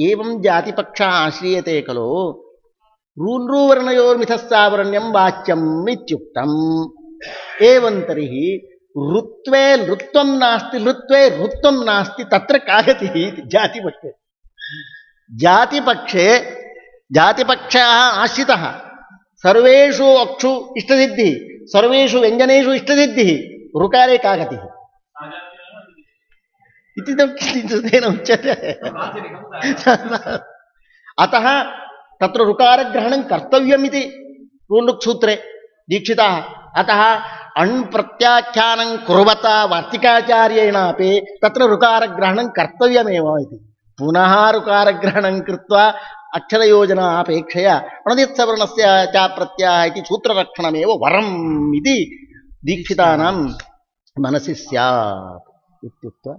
एवं जातिपक्षः आश्रीयते खलु। सावर्ण्यं वाच्यम् इत्युक्तम् एवं तर्हि ऋत्वे ऋत्वं नास्ति ऋत्वे ऋत्वं नास्ति तत्र का गतिः इति जातिपक्षे जातिपक्षे जातिपक्षः आश्रितः सर्वेषु अक्षु इष्टसिद्धिः सर्वेषु व्यञ्जनेषु इष्टसिद्धिः ऋकारे का गतिः इति उच्यते अतः तत्र ऋकारग्रहणं कर्तव्यमिति रूलुक् सूत्रे दीक्षिताः, अतः अण् प्रत्याख्यानं कुर्वता वार्तिकाचार्येणापि तत्र ऋकारग्रहणं कर्तव्यमेव इति। पुनः ऋकारग्रहणं कृत्वा अक्षरयोजना अपेक्षया अणदित्सवर्णस्य च प्रत्ययः इति सूत्ररक्षणमेव वरम् इति दीक्षितानां मनसि स्यात् इत्युक्त्वा